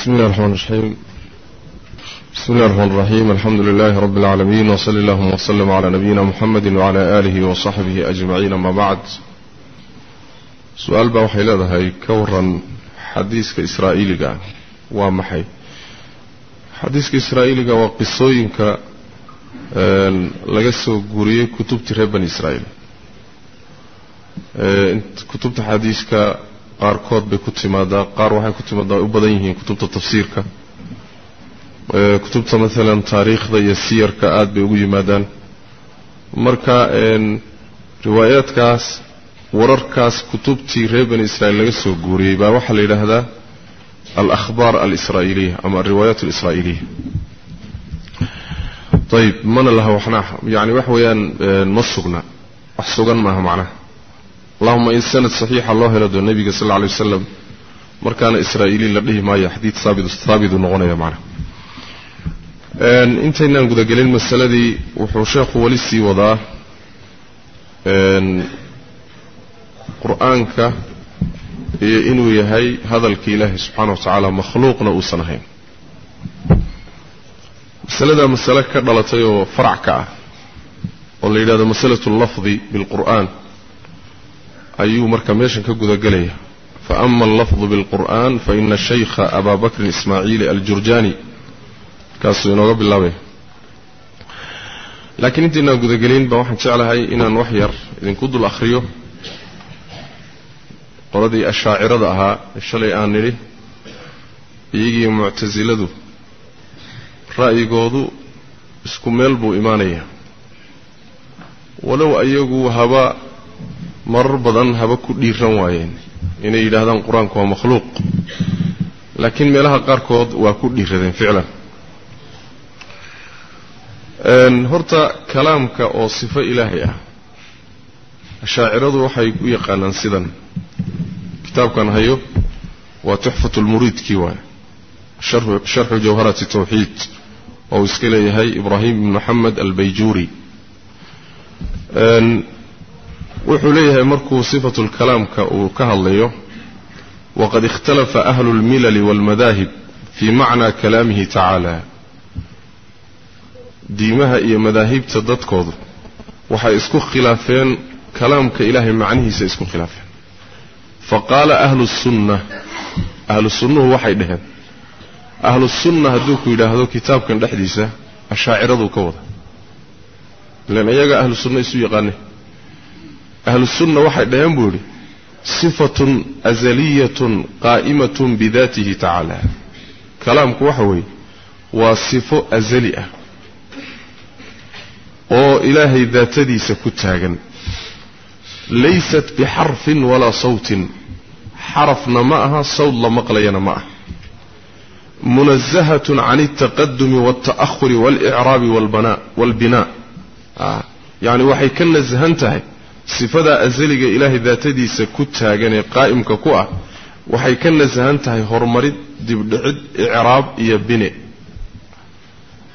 بسم الله الرحمن الرحيم بسم الله الرحمن الرحيم الحمد لله رب العالمين وصلى اللهم وسلم على نبينا محمد وعلى آله وصحبه أجمعين ما بعد سؤال بقى وحي هاي كورا حديث إسرائيلي ومحي حديث إسرائيلي وقصوينك laga soo guuriyey kutubtii reer bani israa'iil kutubta xadiiska qaarkood bay ku timaadaa qaar waxay ku timaadaa ay u badan yihiin kutubta tafsiirka. Kutubta maalan taariikhda iyo siyarka aada bay ugu yimaadaan. Marka riwaayaadkaas wararkaas kutubtii reer bani israa'iil laga soo guuriyey baa waxaa la yidhaahdaa alakhbaar alisraa'iiliya ama alriwaayaat alisraa'iiliya ayib mana laha waxna yani waxa weeyaan ma sugna. Wax sugan maaha macnaha اللهم إن سند صحيح الله رضي النبي صلى الله عليه وسلم. مركان إسرائيلي لديه ما يحديث ثابت ثابت نغنى معنا. انت إن قد قال المسألة دي وحوشاق ولسي كا هي إنو يهي هذا الكيله سبحانه وتعالى مخلوقنا أسنهين مسألة مسألة كردلتي وفرعك واللي هذا مسألة اللفظي بالقرآن. Ayuu marka meeshan ka gudagelaya faama allafdu bilqur'an faina shaykha abaa bakrin ismaaciili aljurjaani. Kaasuu inooga bilaabaya laakiin intaynaan gudagelin ba waxaan jeclahay inaan wax yar idinku dul akhriyo. Qoladii ashaacirada ahaa shalay aan nidhi iyagii muctasiladu ra'yigoodu isku meel buu imaanayaa walow ayagu haba marar badan haba ku dhiiran waayeen. Inay yidhaahdaan qur'aanku waa makhluuq. Laakiin meelaha qaarkood waa ku dhiiradeen ficlan. Horta kalaamka oo sifo ilaahay ah ashaaciradu waxay u yaqaanaan sidan. Kitaabkan hayo waa tuxfat lmuriidkii waay sharxu jawharati tawxiid oo uu iska leeyahay ibraahim ibn moxamed albayjuuri wuxuu leeyahay markuu sifatu lkalaamka uu ka hadlayo waqad ikhtalafa ahlu lmilali walmadaahib fii macnaa kalaamihi tacaala diimaha iyo madaahibta dadkoodu waxay isku khilaafeen kalaamka ilaahay macnihiisa isku khilaafeen. Faqaala ahlu sunna ahlu sunnuhu waxay dhaheen ahlu sunna hadduu ku yidhaahdo kitaabkan dhexdiisa ashaaciraduu ka wada. Ilan iyaga ahlu sunna isu yaqaane ahlu sunna waxay dhaheen buu yidhi sifatun azaliyatun qaa'imatun bidaatihi tacaala. Kalaamku waxa weeye waa sifo azali ah oo ilaahay daatadiisa ku taagan. Laysat bixarfin walaa sawtin xarafna ma aha sawd la maqlayana ma ah munazahatun can altaqadumi walta'ahuri walicraabi walbinaa yacni waxay ka nasahan tahay صفدا أزلج إله ذات دي سكتها جن قائم ككوع وحيكن لزهنتها هرمريد دبعد إعراب يبني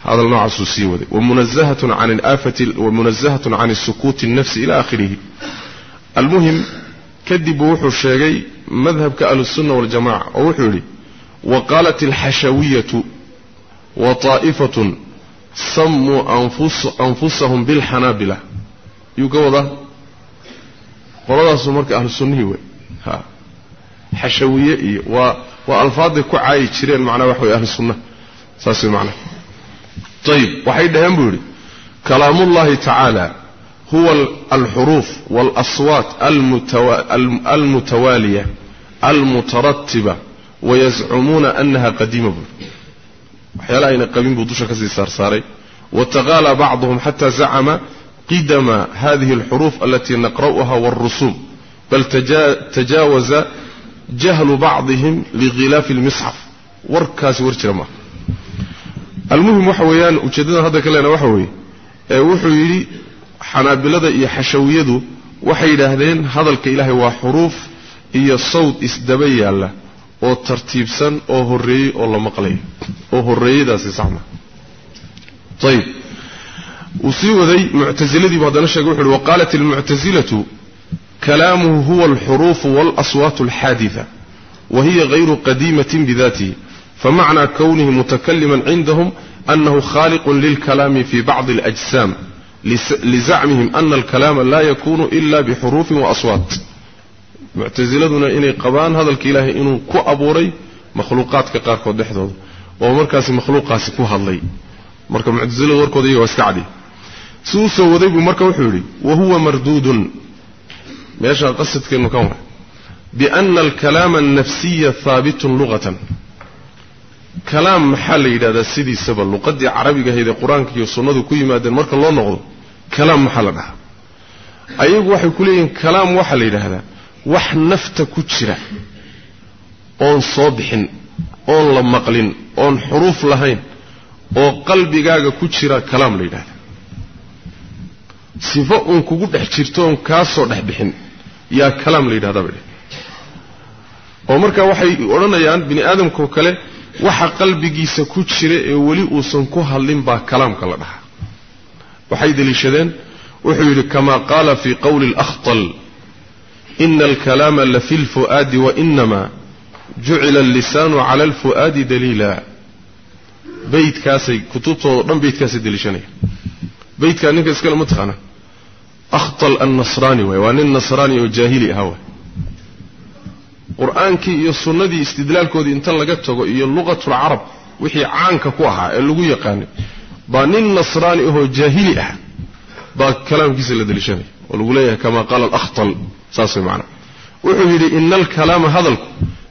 هذا النوع السوسي وذي ومنزهة عن الآفة ومنزهة عن السكوت النفس إلى آخره المهم كذب وحو الشيغي مذهب كأل السنة والجماعة وحولي وقالت الحشوية وطائفة سموا أنفس أنفسهم بالحنابلة يقوضه قرادة سمرك أهل السنة هو ها حشوية و وألفاظ كوع يشير المعنى وحوي أهل السنة ساس المعنى طيب وحيد همبوري كلام الله تعالى هو الحروف والأصوات المتو... المتوالية المترتبة ويزعمون أنها قديمة حيالا إن قديم بدوشة كزي سار وتغالى بعضهم حتى زعم قدم هذه الحروف التي نقرأها والرسوم بل تجاوز جهل بعضهم لغلاف المصحف. وركاس ورشرما المهم وحويان وشددنا هذا كلنا وحوي. إيه، وحوي حنا حنابلة إيه، يحشويده وحي لهذين هذا الكيله هو حروف إيه، هي الصوت إسدبي الله. أو ترتيب سن أو هري أو لمقلي. أو هرية داسي صحنا طيب. وسيوذي معتزلة بعضنا شجوع وقالت المعتزلة كلامه هو الحروف والأصوات الحادثة وهي غير قديمة بذاته فمعنى كونه متكلما عندهم أنه خالق للكلام في بعض الأجسام لزعمهم أن الكلام لا يكون إلا بحروف وأصوات معتزلتنا إني قبان هذا الكلاه إنه كأبوري مخلوقات كقاركو دحضر ومركز مخلوقات كوها الله مركز معتزلة وركو دي واسكعدي si u soo waday buu marka wuxuu yidhi wa huwa marduudun. Meeshaa qasadkeennu kan wa biana alkalaama alnafsiya haabitun luqatan kalaam maxaa la yidhahdaa sidiisaba? Luqadii carabiga ahayd ee qur'aanka iyo sunnadu ku yimaadeen marka loo noqdo kalaam maxaa la dhahaa? Ayagu waxay ku leeyihiin kalaam waxaa la yidhaahdaa wax nafta ku jira oon soo bixin oon la maqlin oon xuruuf lahayn oo qalbigaaga ku jira kalaam la yidhahda sifo uun kugu dhex jirto oon kaa soo dhex bixin yaa kalaam la yidhahdaa bay oo marka waxay odhanayaan bini aadamkao kale waxa qalbigiisa ku jira ee weli uusan ku hadlin baa kalaamka la dhahaa waxay deliishadeen wuxuu yidhi kama qaala fii qowli اlأkhطل ina alkalaama lafi اlfu'aadi wainama jucila allisaanu cala alfu'aadi daliila beydkaasay kutubtooda dhan beydkaasay deliishanaya beydkaa ninka iskale ma taqaana أخطل النصراني ويوان النصراني وجاهلي هوا. قرآنك يصنى ذي استدلال كودي انت لقدتك اللغة العرب وحي عانك كوها اللغة يقاني. بان النصراني هو جاهلي أحد با كلام كيس اللي دلشاني. والغلية كما قال الأخطل ساسي معنا. وحيري إن الكلام هذا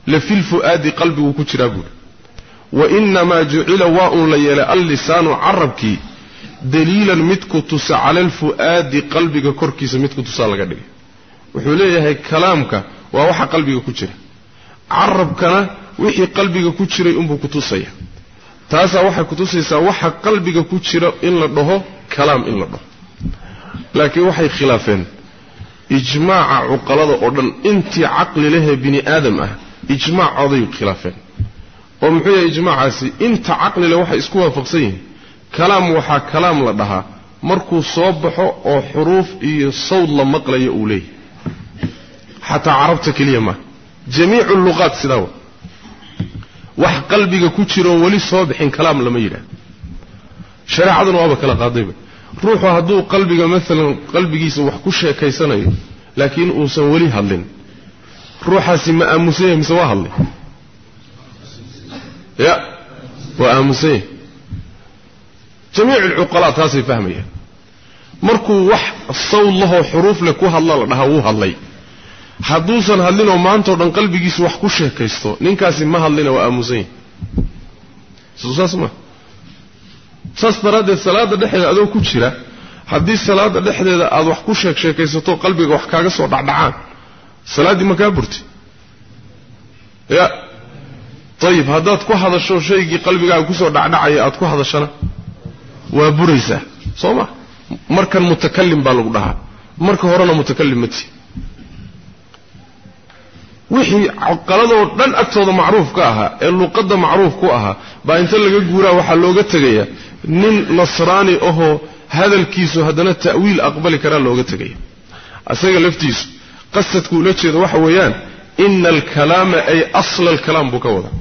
لفي الفؤاد قلبي وكتر وإنما جعل واء ليلة اللسان عربكي. Daliilan mid ku tusa cala alfu'aadi qalbiga korkiisa mid ku tusaa laga dhigay wuxuu leeyahay kalaamka waa waxa qalbiga ku jira. Carabkana wixii qalbiga ku jiray unbuu ku tusaya. Taasaa waxay ku tusaysaa waxa qalbiga ku jira in la dhaho kalaam in la dhaho. Laakiin waxay khilaafeen. Ijmaaca cuqalada oo dhan intii caqli lehee bini aadam ah ijmaacooday khilaafeen. Oo muxuu yahay ijmaacaasi? Inta caqli leh waxay isku waafaqsan yihiin kalaam waxaa kalaam la dhahaa. Markuu soo baxo oo xuruuf iyo sawd la maqlayo uu leeyahay. Xataa carabta keliya maaha jamiicu luqaat sidaa wa wax qalbiga ku jiroon weli soo bixin kalaam lama yidhaah. Shareecaduna waaba kala qaadayba. Ruuxu hadduu qalbiga maalan qalbigiisa wax ku sheekaysanayo laakiin uusan weli hadlin. Ruuxaasi ma aamusan yahay mise waa hadlay? Ya waa aamusan yahay jamiicu alcuqalaa taasay fahmayaan markuu wax sawd lahoo xuruuf leh ku hadla la dhahaa wuu hadlay. Hadduusan hadlinoo maantao dhan qalbigiisu wax ku sheekaysto ninkaasi ma hadlina waa aamusan soo saas ma. Saas daraaddeed salaadda dhexdeeda adoo ku jira haddii salaadda dhexdeeda aad wax ku sheek sheekaysato qalbiga wax kaaga soo dhacdhacaan salaaddii ma kaa burti. Ya ayib haddaad ku hadasho shaygii qalbigaaga ku soo dhacdhacaya aad ku hadashana mutakalim mati wixii qaladoo dhan agtooda macruuf ka ahaa ee luqadda macruuf ku ahaa baa inta laga guuraa waxaa looga tegaya nin nasraani ahoo hadalkiisu haddana ta'wiil aqbali karaa looga tegaya asaga laftiisu qasadku ula jeeda waxa weeyaan ina alkalaama ay asla alkalaam buu ka wadaa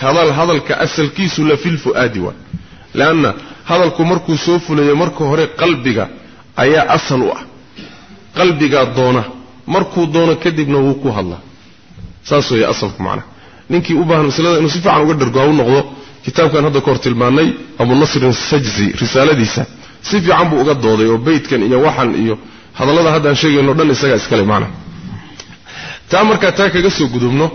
hadal hadalka asalkiisu la fi lfu'aadi waa leanna hadalku markuu soo fulayo marka hore qalbiga ayaa asal u ah. Qalbigaa doona. Markuu doono kadibna wuu ku hadlaa. Saas weeye asalku macnaha ninkii u baahan masalada inuu si fiican uga dhargo ha u noqdo kitaabkan hadda ka hor tilmaannay abunasrin sajzi risaaladiisa. Si fiican buu uga dooday oo beydkan iyo waxan iyo hadallada haddaan sheegayno dhan isagaa iskale macnaha taa markaa taa kaga soo gudubno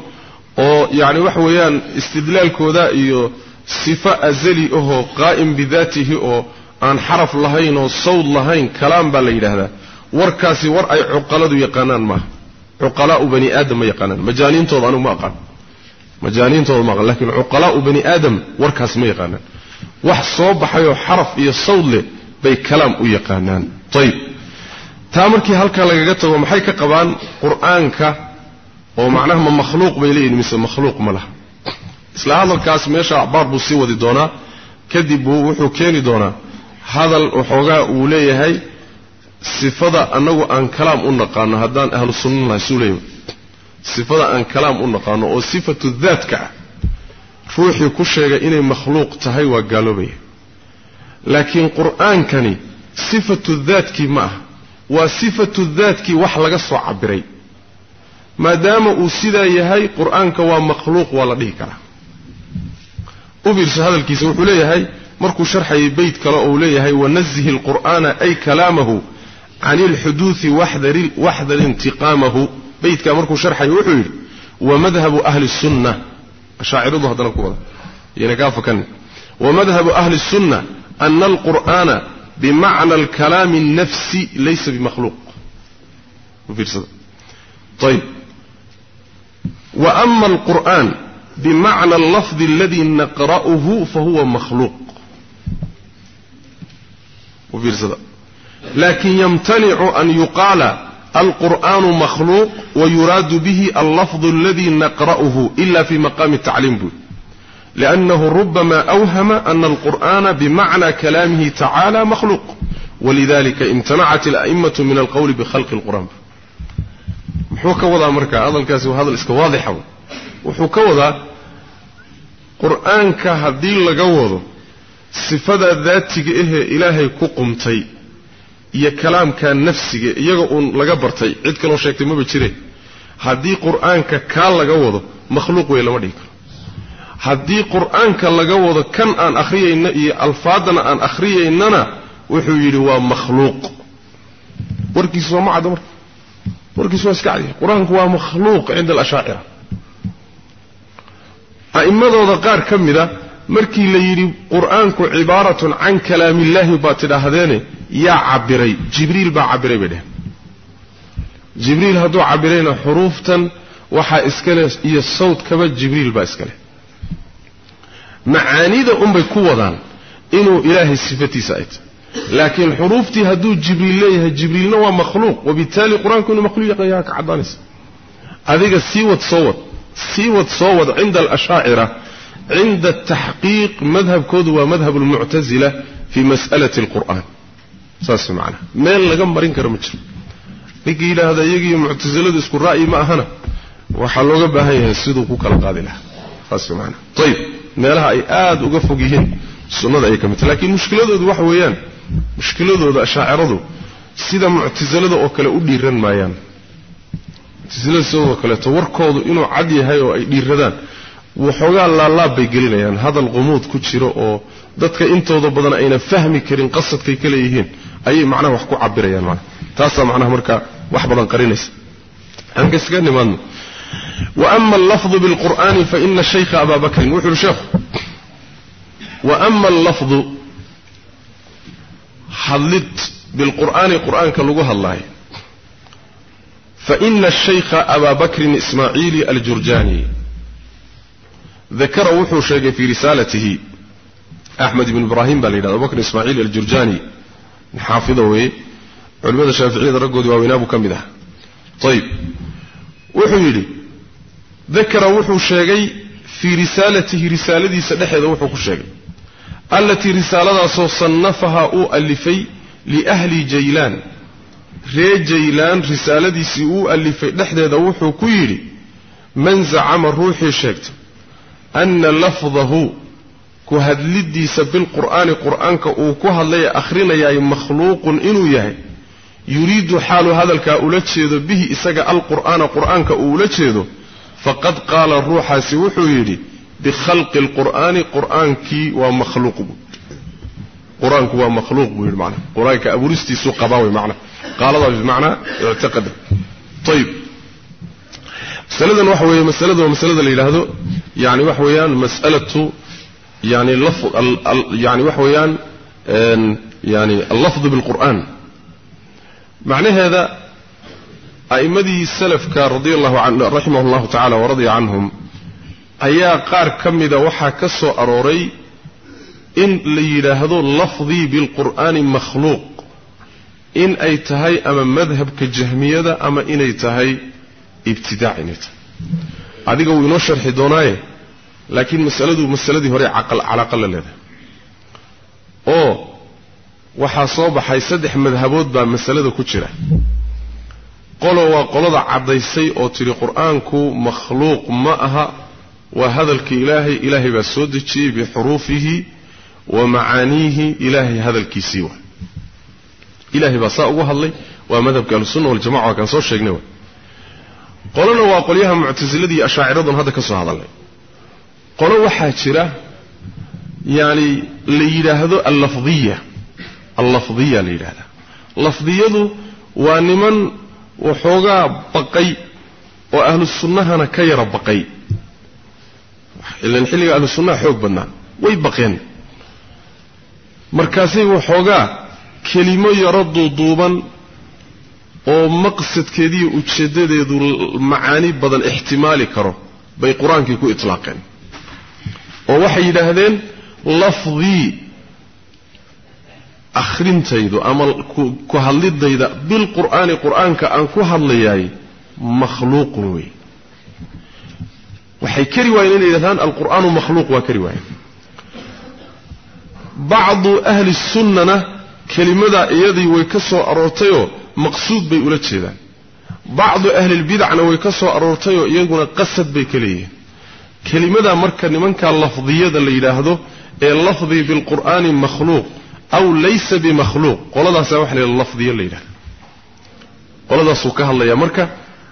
oo yacni waxa weeyaan istidlaalkooda iyo صفة أزلي أهو قائم بذاته أهو عن حرف لهين وصوت لهين كلام بليل هذا. وركاسي ور أي عقلة يقنان ما. عقلاء بني آدم يقنان مجانين توضانوا ما قال مجانين توضانوا ما قال لكن عقلاء بني آدم وركاس ما يقنان وحصوب حيو حرف يصوت له بي كلام يقنان طيب. تامركي هل كان لقيته ومحيك قبان قرآنك ومعناه من مخلوق بيليه مثل مخلوق ملح. Isla hadalkaas meesha acbaar buu sii wadi doonaa. Kadib buu wuxuu keeni doonaa. Hadal waxoogaa uu leeyahay sifada annagu aan kalaam u naqaano haddaan ahlu sunna nahay suu leeyahay sifada aan kalaam u naqaano oo sifatu daatka ah ruuxii ku sheega inay makhluuq tahay waa gaaloobaya. Laakiin qur'aankani sifatu daadkii ma aha. Waa sifatu daadkii wax laga soo cabiray maadaama uu sidaa yahay qur'aanka waa makhluuq waa la dhihi karaa وفيرش هذا الكيس هاي. مركو شرحي بيت كلا هاي. ونزه القرآن أي كلامه عن الحدوث واحذر, واحذر انتقامه. بيت كلا مركو شرحي وحليه ومذهب أهل السنة. شاعر ضهد نقول يعني كافة كان. ومذهب أهل السنة أن القرآن بمعنى الكلام النفسي ليس بمخلوق. وفيرش طيب. وأما القرآن بمعنى اللفظ الذي نقرأه فهو مخلوق. لكن يمتنع أن يقال القرآن مخلوق ويراد به اللفظ الذي نقرأه إلا في مقام التعليم به لأنه ربما أوهم أن القرآن بمعنى كلامه تعالى مخلوق. ولذلك امتنعت الأئمة من القول بخلق القرآن. ka wadaa marka hadalkaasi waa hadal iska waadixa wuxuu ka wadaa qur'aanka haddii laga wado sifada daatiga ahee ilaahay ku qumtay iyo kalaamka nafsiga iyaga uun laga bartay cid kaloo sheegtay maba jire. Haddii qur'aanka kaa laga wado makhluuq wey lama dhihi karo. Haddii qur'aanka laga wado kan aan akhriyayna iyo alfaadana aan akhriyaynana wuxuu yidhi waa makhluuq. Warkiisu waa ma caddo marka? Warkiisu waa iska cadiya qur'aanku waa makhluuq cinda alashaacira markii la yidhi qur-aanku cibaaratun can kalaamillaahi baad tidhaahdeene yaa cabiray jibriil baa cabiray bay dheheen jibriil hadduu cabirayna xuruuftan waxaa iskale iyo sawdkaba jibriil baa iskale macaanida unbay ku wadaan inuu ilaahay sifatiisa ay tahy laakiin xuruuftii hadduu jibriil leeyahay jibriilna waa makhluuq wabittaali qur-aanku inuu makhluuq yaa ka caddaanaysa adiga sii wad soo wad سيوت صوت عند الأشاعرة عند التحقيق مذهب كود ومذهب المعتزلة في مسألة القرآن ساس معنا ميل لقم مرين كرمجر إلى هذا يجي معتزلة اسكو الرأي وحلو وحلوغ بهاي السيدو كوكال القاضلة ساس معنا طيب ميلها أي آد وقفوقيهن سنة أي كمت لكن مشكلة ذو حويان. مشكلة ذو أشاعر ذو سيدا معتزلة ذو أكل أودي رن مايان kaleeto warkoodu inuu cad yahay oo ay dhiiradaan waxoogaa laalaab bay gelinayaan hadal qumuud ku jiro oo dadka intooda badan ayna fahmi karin qasadkay ka leeyihiin ayay macnaha wax ku cabirayaan manaa taasaa macnaha marka wax badan qarinaysa aan kaskaga nimaadno وأما اللفظ بالقرآن فإن الشيخ أبا بكر وحر الشيخ وأما اللفظ حلت بالقرآن قرآن كاللغة الله فإن الشيخ أبا بكر إسماعيل الجرجاني ذكر وحو شيخ في رسالته أحمد بن إبراهيم بالإله أبو بكر إسماعيل الجرجاني. حافظه علماء الشافعية رقوا دواوينابو كم طيب. وحو يلي ذكر وحو شيخي في رسالته رسالتي سدحه وحو كشيخي التي رسالة صنفها أو ألفي لأهل جيلان. ري جيلان رسالة سيئو ألفي نحن دوحو كيري من زعم الروح شكت أن لفظه كهدلدي سب القرآن قرآنك أو كهدلي أخرين يا مخلوق إنو يهي يريد حال هذا الكاولتشيذ به إساق القرآن قرآنك أولتشيذ فقد قال الروح سيوحو يري بخلق القرآن قرآن كي ومخلوق قرآن كي ومخلوق بالمعنى قرآن كأبورستي سوق قضاوي معنى قال الله بمعنى اعتقد طيب مسألة وحوية مسألة ومسألة اللي هذا يعني وحويان مسألة يعني اللفظ يعني وحويان يعني اللفظ بالقرآن معنى هذا أئمدي السلف كان رضي الله عنه رحمه الله تعالى ورضي عنهم ayaa qaar ka mida waxaa ka soo إن ليراهدو لفظي بالقرآن مخلوق. إن أي تهي أما مذهب كجهمية أما إن أي تهي ابتداع نت هذا هو ينشر حدوناي لكن مسألة مسألة هري عقل على قل لذا أو وحصاب حيصدح مذهبات بمسألة كتيرة قالوا وقالوا عضيسي أو تري قرآنك مخلوق ماءها وهذا الكي إلهي إلهي بسودتي بحروفه ومعانيه إلهي هذا الكيسيوة. إلهي بصاء وهالله ومذهب كان السنة والجماعة وكان صوت شيقنوا قولنا وقليها معتزل الذي أشاعرضا هذا كسر هذا الله قولوا وحاجرة يعني ليلة هذا اللفظية. اللفظية ليلة هذا. لفظية وانمن وحوغا بقي. وأهل السنة أنا كير بقي. إلا الحلقة أهل السنة حوق بنا. ويبقين. Markaasay waxoogaa kelimo yaro duuduuban oo maqsadkeediiyo ujeeddadeedu macaani badan ixtimaali karo bay qur'aankii ku itlaaqeen. oo waxay yidhaahdeen lafdii akhrintaydu ama ku hadlidayda bilqur'aani qur'aanka aan ku hadlayaay makhluuqun wey waxay kari waayeen inay yidhahdaan alqur'aanu makhluuq waa kari waayeen بعض أهل السنة كلمة يدي ويكسو أروتيو مقصود بيقولتش ذا بعض أهل البدع ويكسو أروتيو يقول قصد بيكليه كلمة مركة لمنك اللفظية اللي إله إيه ذو اللفظي بالقرآن مخلوق أو ليس بمخلوق. قول الله سامح اللفظية اللي إله قول الله سوكها الله يا مركة.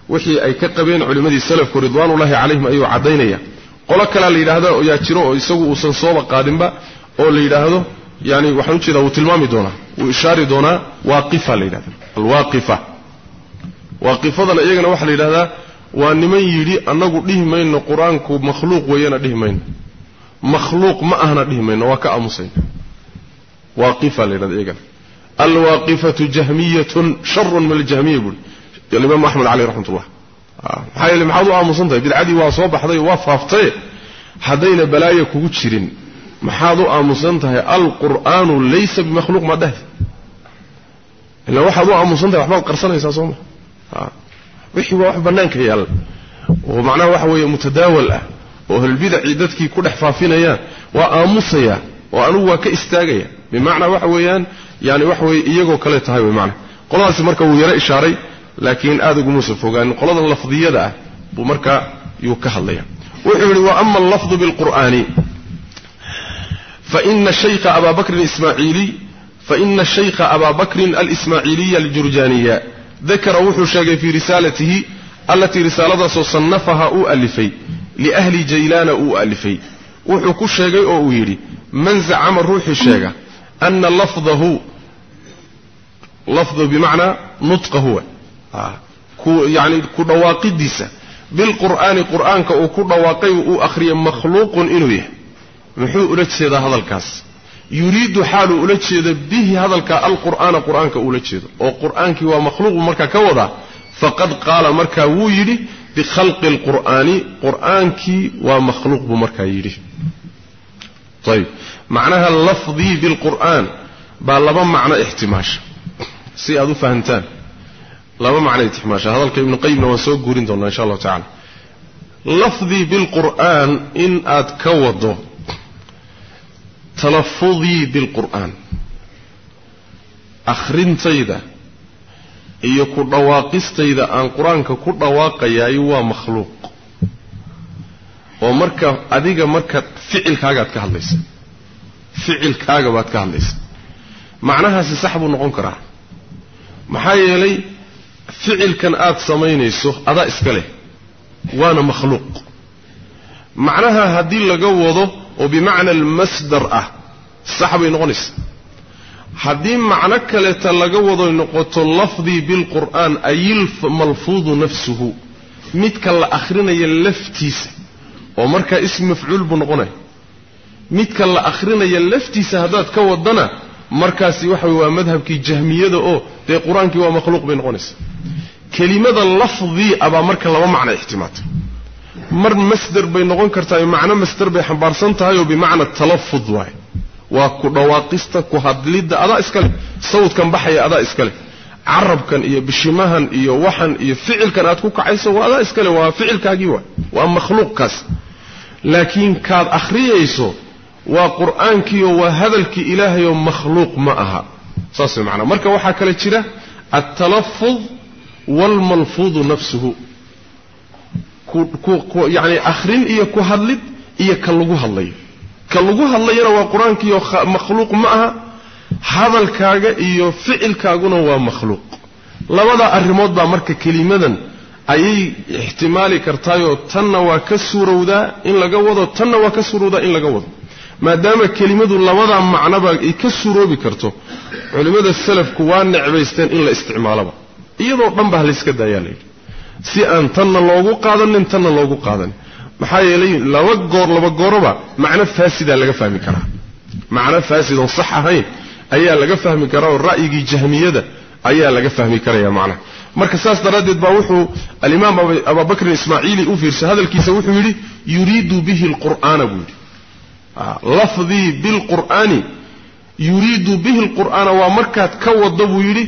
وحي أي كقبين علماء السلف ورضوان الله عليهم أي عدينية قولك لا إله ذا يا ترو يسوق وصنصوب قادم بقى oo la yidhaahdo yani waxaan u jeedaa wuu tilmaami doonaa wuu ishaari doonaa waaqifa la yidhahda alwaaqifa. Waaqifadana iyagana waxaa la yidhahdaa waa niman yidhi annagu dhihi mayno qur'aanku makhluuq weeyana dhihi mayno. Makhluuq ma ahna dhihi mayno waa ka aamusayna waaqifa la yidhahda iyagana. Alwaaqifatu jahmiyatun sharun min aljahmiya buuri alimaam axmed caleyh raxmat ullah maxaa yeele maxaad u aamusan tahay bidcadii waa soo baxday waa faaftaye haddayna balaaya kugu jirin محاضو أمسنته القرآن ليس بمخلوق ما ده إلا وحضو أمسنته رحمه قرصان يسا صومه آه. وحي واحد بنانك يال ومعناه وحوية متداولة وهو البدع عيدتك كل حفافين ايان وآمسيا وأنوا كإستاقيا بمعنى وحويان يعني وحوي إيقو كليتها بمعنى. قلنا هذا مركب يرى إشاري. لكن آذق موسف وقال قلنا اللفظ يدعه بمركب يوكه الله وحوري وأما اللفظ بالقرآن فإن الشيخ أبا بكر الإسماعيلي فإن الشيخ أبا بكر الإسماعيلي الجرجانية ذكر وحشاق في رسالته التي رسالة صنفها أؤلفي لأهل جيلان أؤلفي وحكشاق أؤيري من زعم الروح الشيخ؟ أن لفظه لفظه بمعنى نطقه هو. آه، يعني كدواقدسة بالقرآن قرآن كأو كدواقي أخري مخلوق إنه muxuu ula jeedaa hadalkaas? Yuriidu xaaluu ula jeedo bihi hadalka alqur'aana qur'aanka uula jeedo. Oo qur'aankii waa makhluuq buu markaa ka wadaa. Faqad qaala markaa wuu yidhi bikhalqi alqur'aani qur'aankii waa makhluuq buu markaa yidhi. Ayb macnaha lafdii bilqur'aan baa laba macno ixtimaasha. Si aad u fahamtaan. Laba macno ixtimaasha. Hadalka ibnu qayimna waan soo guurin doonaa insha allahu tacala lafdii bilqur'aan in aad ka wado talafudii bilqur'aan. Akhrintayda iyo ku dhawaaqistayda aan qur'aanka ku dhawaaqayaay waa makhluuq. Oo marka adiga marka ficilkaagaad ka hadlaysa. Ficilkaaga baad ka hadlaysa. Macnahaasi sax buu noqon karaa. Maxaa yeelay ficilkan aad samaynayso adaa iska leh waana makhluuq. Macnaha haddii laga wado oo bimacna almasdar ah sax bay noqonaysa. Haddii macno kaleeta laga wadoy noqoto lafdii bilqur'aan ayilmalfuudu nafsuhu midka la akhrinaya laftiisa oo markaa ism mafcuul buu noqonaya. Midka la akhrinaya laftiisa haddaad ka wadana markaasi waxa wey waa madhabkii jahmiyada oo dee qur'aankii waa makhluuq bay noqonaysa. Kelimada lafdii abaa marka laba macno ixtimaatay mar masder bay noqon kartaa macno masder bay xambaarsan tahay oo bimacna talafud waaye. Waa ku dhawaaqista ku hadlidda adaa iska leh. Sawdkan baxaya adaa iska leh. Carabkan iyo bishimahan iyo waxan iyo ficilkan aad ku kacayso waa adaa iska leh waa ficilkaagii waay waa makhluuqkaas. Laakiin kaad akhriyayso waa qur'aankiioo waa hadalkii ilaahayoo makhluuq ma aha. Saas way macnaa. Marka waxaa kale jira altalafud waalmalfuudu nafsuhu yani akhrin iyo ku hadlid iyo ka lagu hadlayo ka lagu hadlayana waa qur'aankiiyo makhluuq ma aha hadalkaaga iyo ficilkaaguna waa makhluuq. Labada arrimood baa marka kelimadan ayay ixtimaali kartaayoo tanna waa ka suurowdaa in laga wado tanna waa ka suurowdaa in laga wado. Maadaama kelimadu labadaa macnoba ay ka suuroobi karto culimmada salafku waa necbaysteen in la isticmaaloba iyadoo dhan baa layska daayaa layidhi si aan tanna loogu qaadanin tanna loogu qaadanin maxaa yeelay laba goor laba gooroba macno faasidaa laga fahmi karaa macno faasid oon sax ahayn ayaa laga fahmi karaa oo ra'yigii jahmiyada ayaa laga fahmi karaya macnaha marka saas daraaddeed baa wuxuu alimaam abubakrin ismaaciili u fiirsay hadalkiisa wuxuu yidhi yuriidu bihi alqur'aana buu yidhi lafdii bilqur'aani yuriidu bihi alqur'aana waa markaad ka wado buu yidhi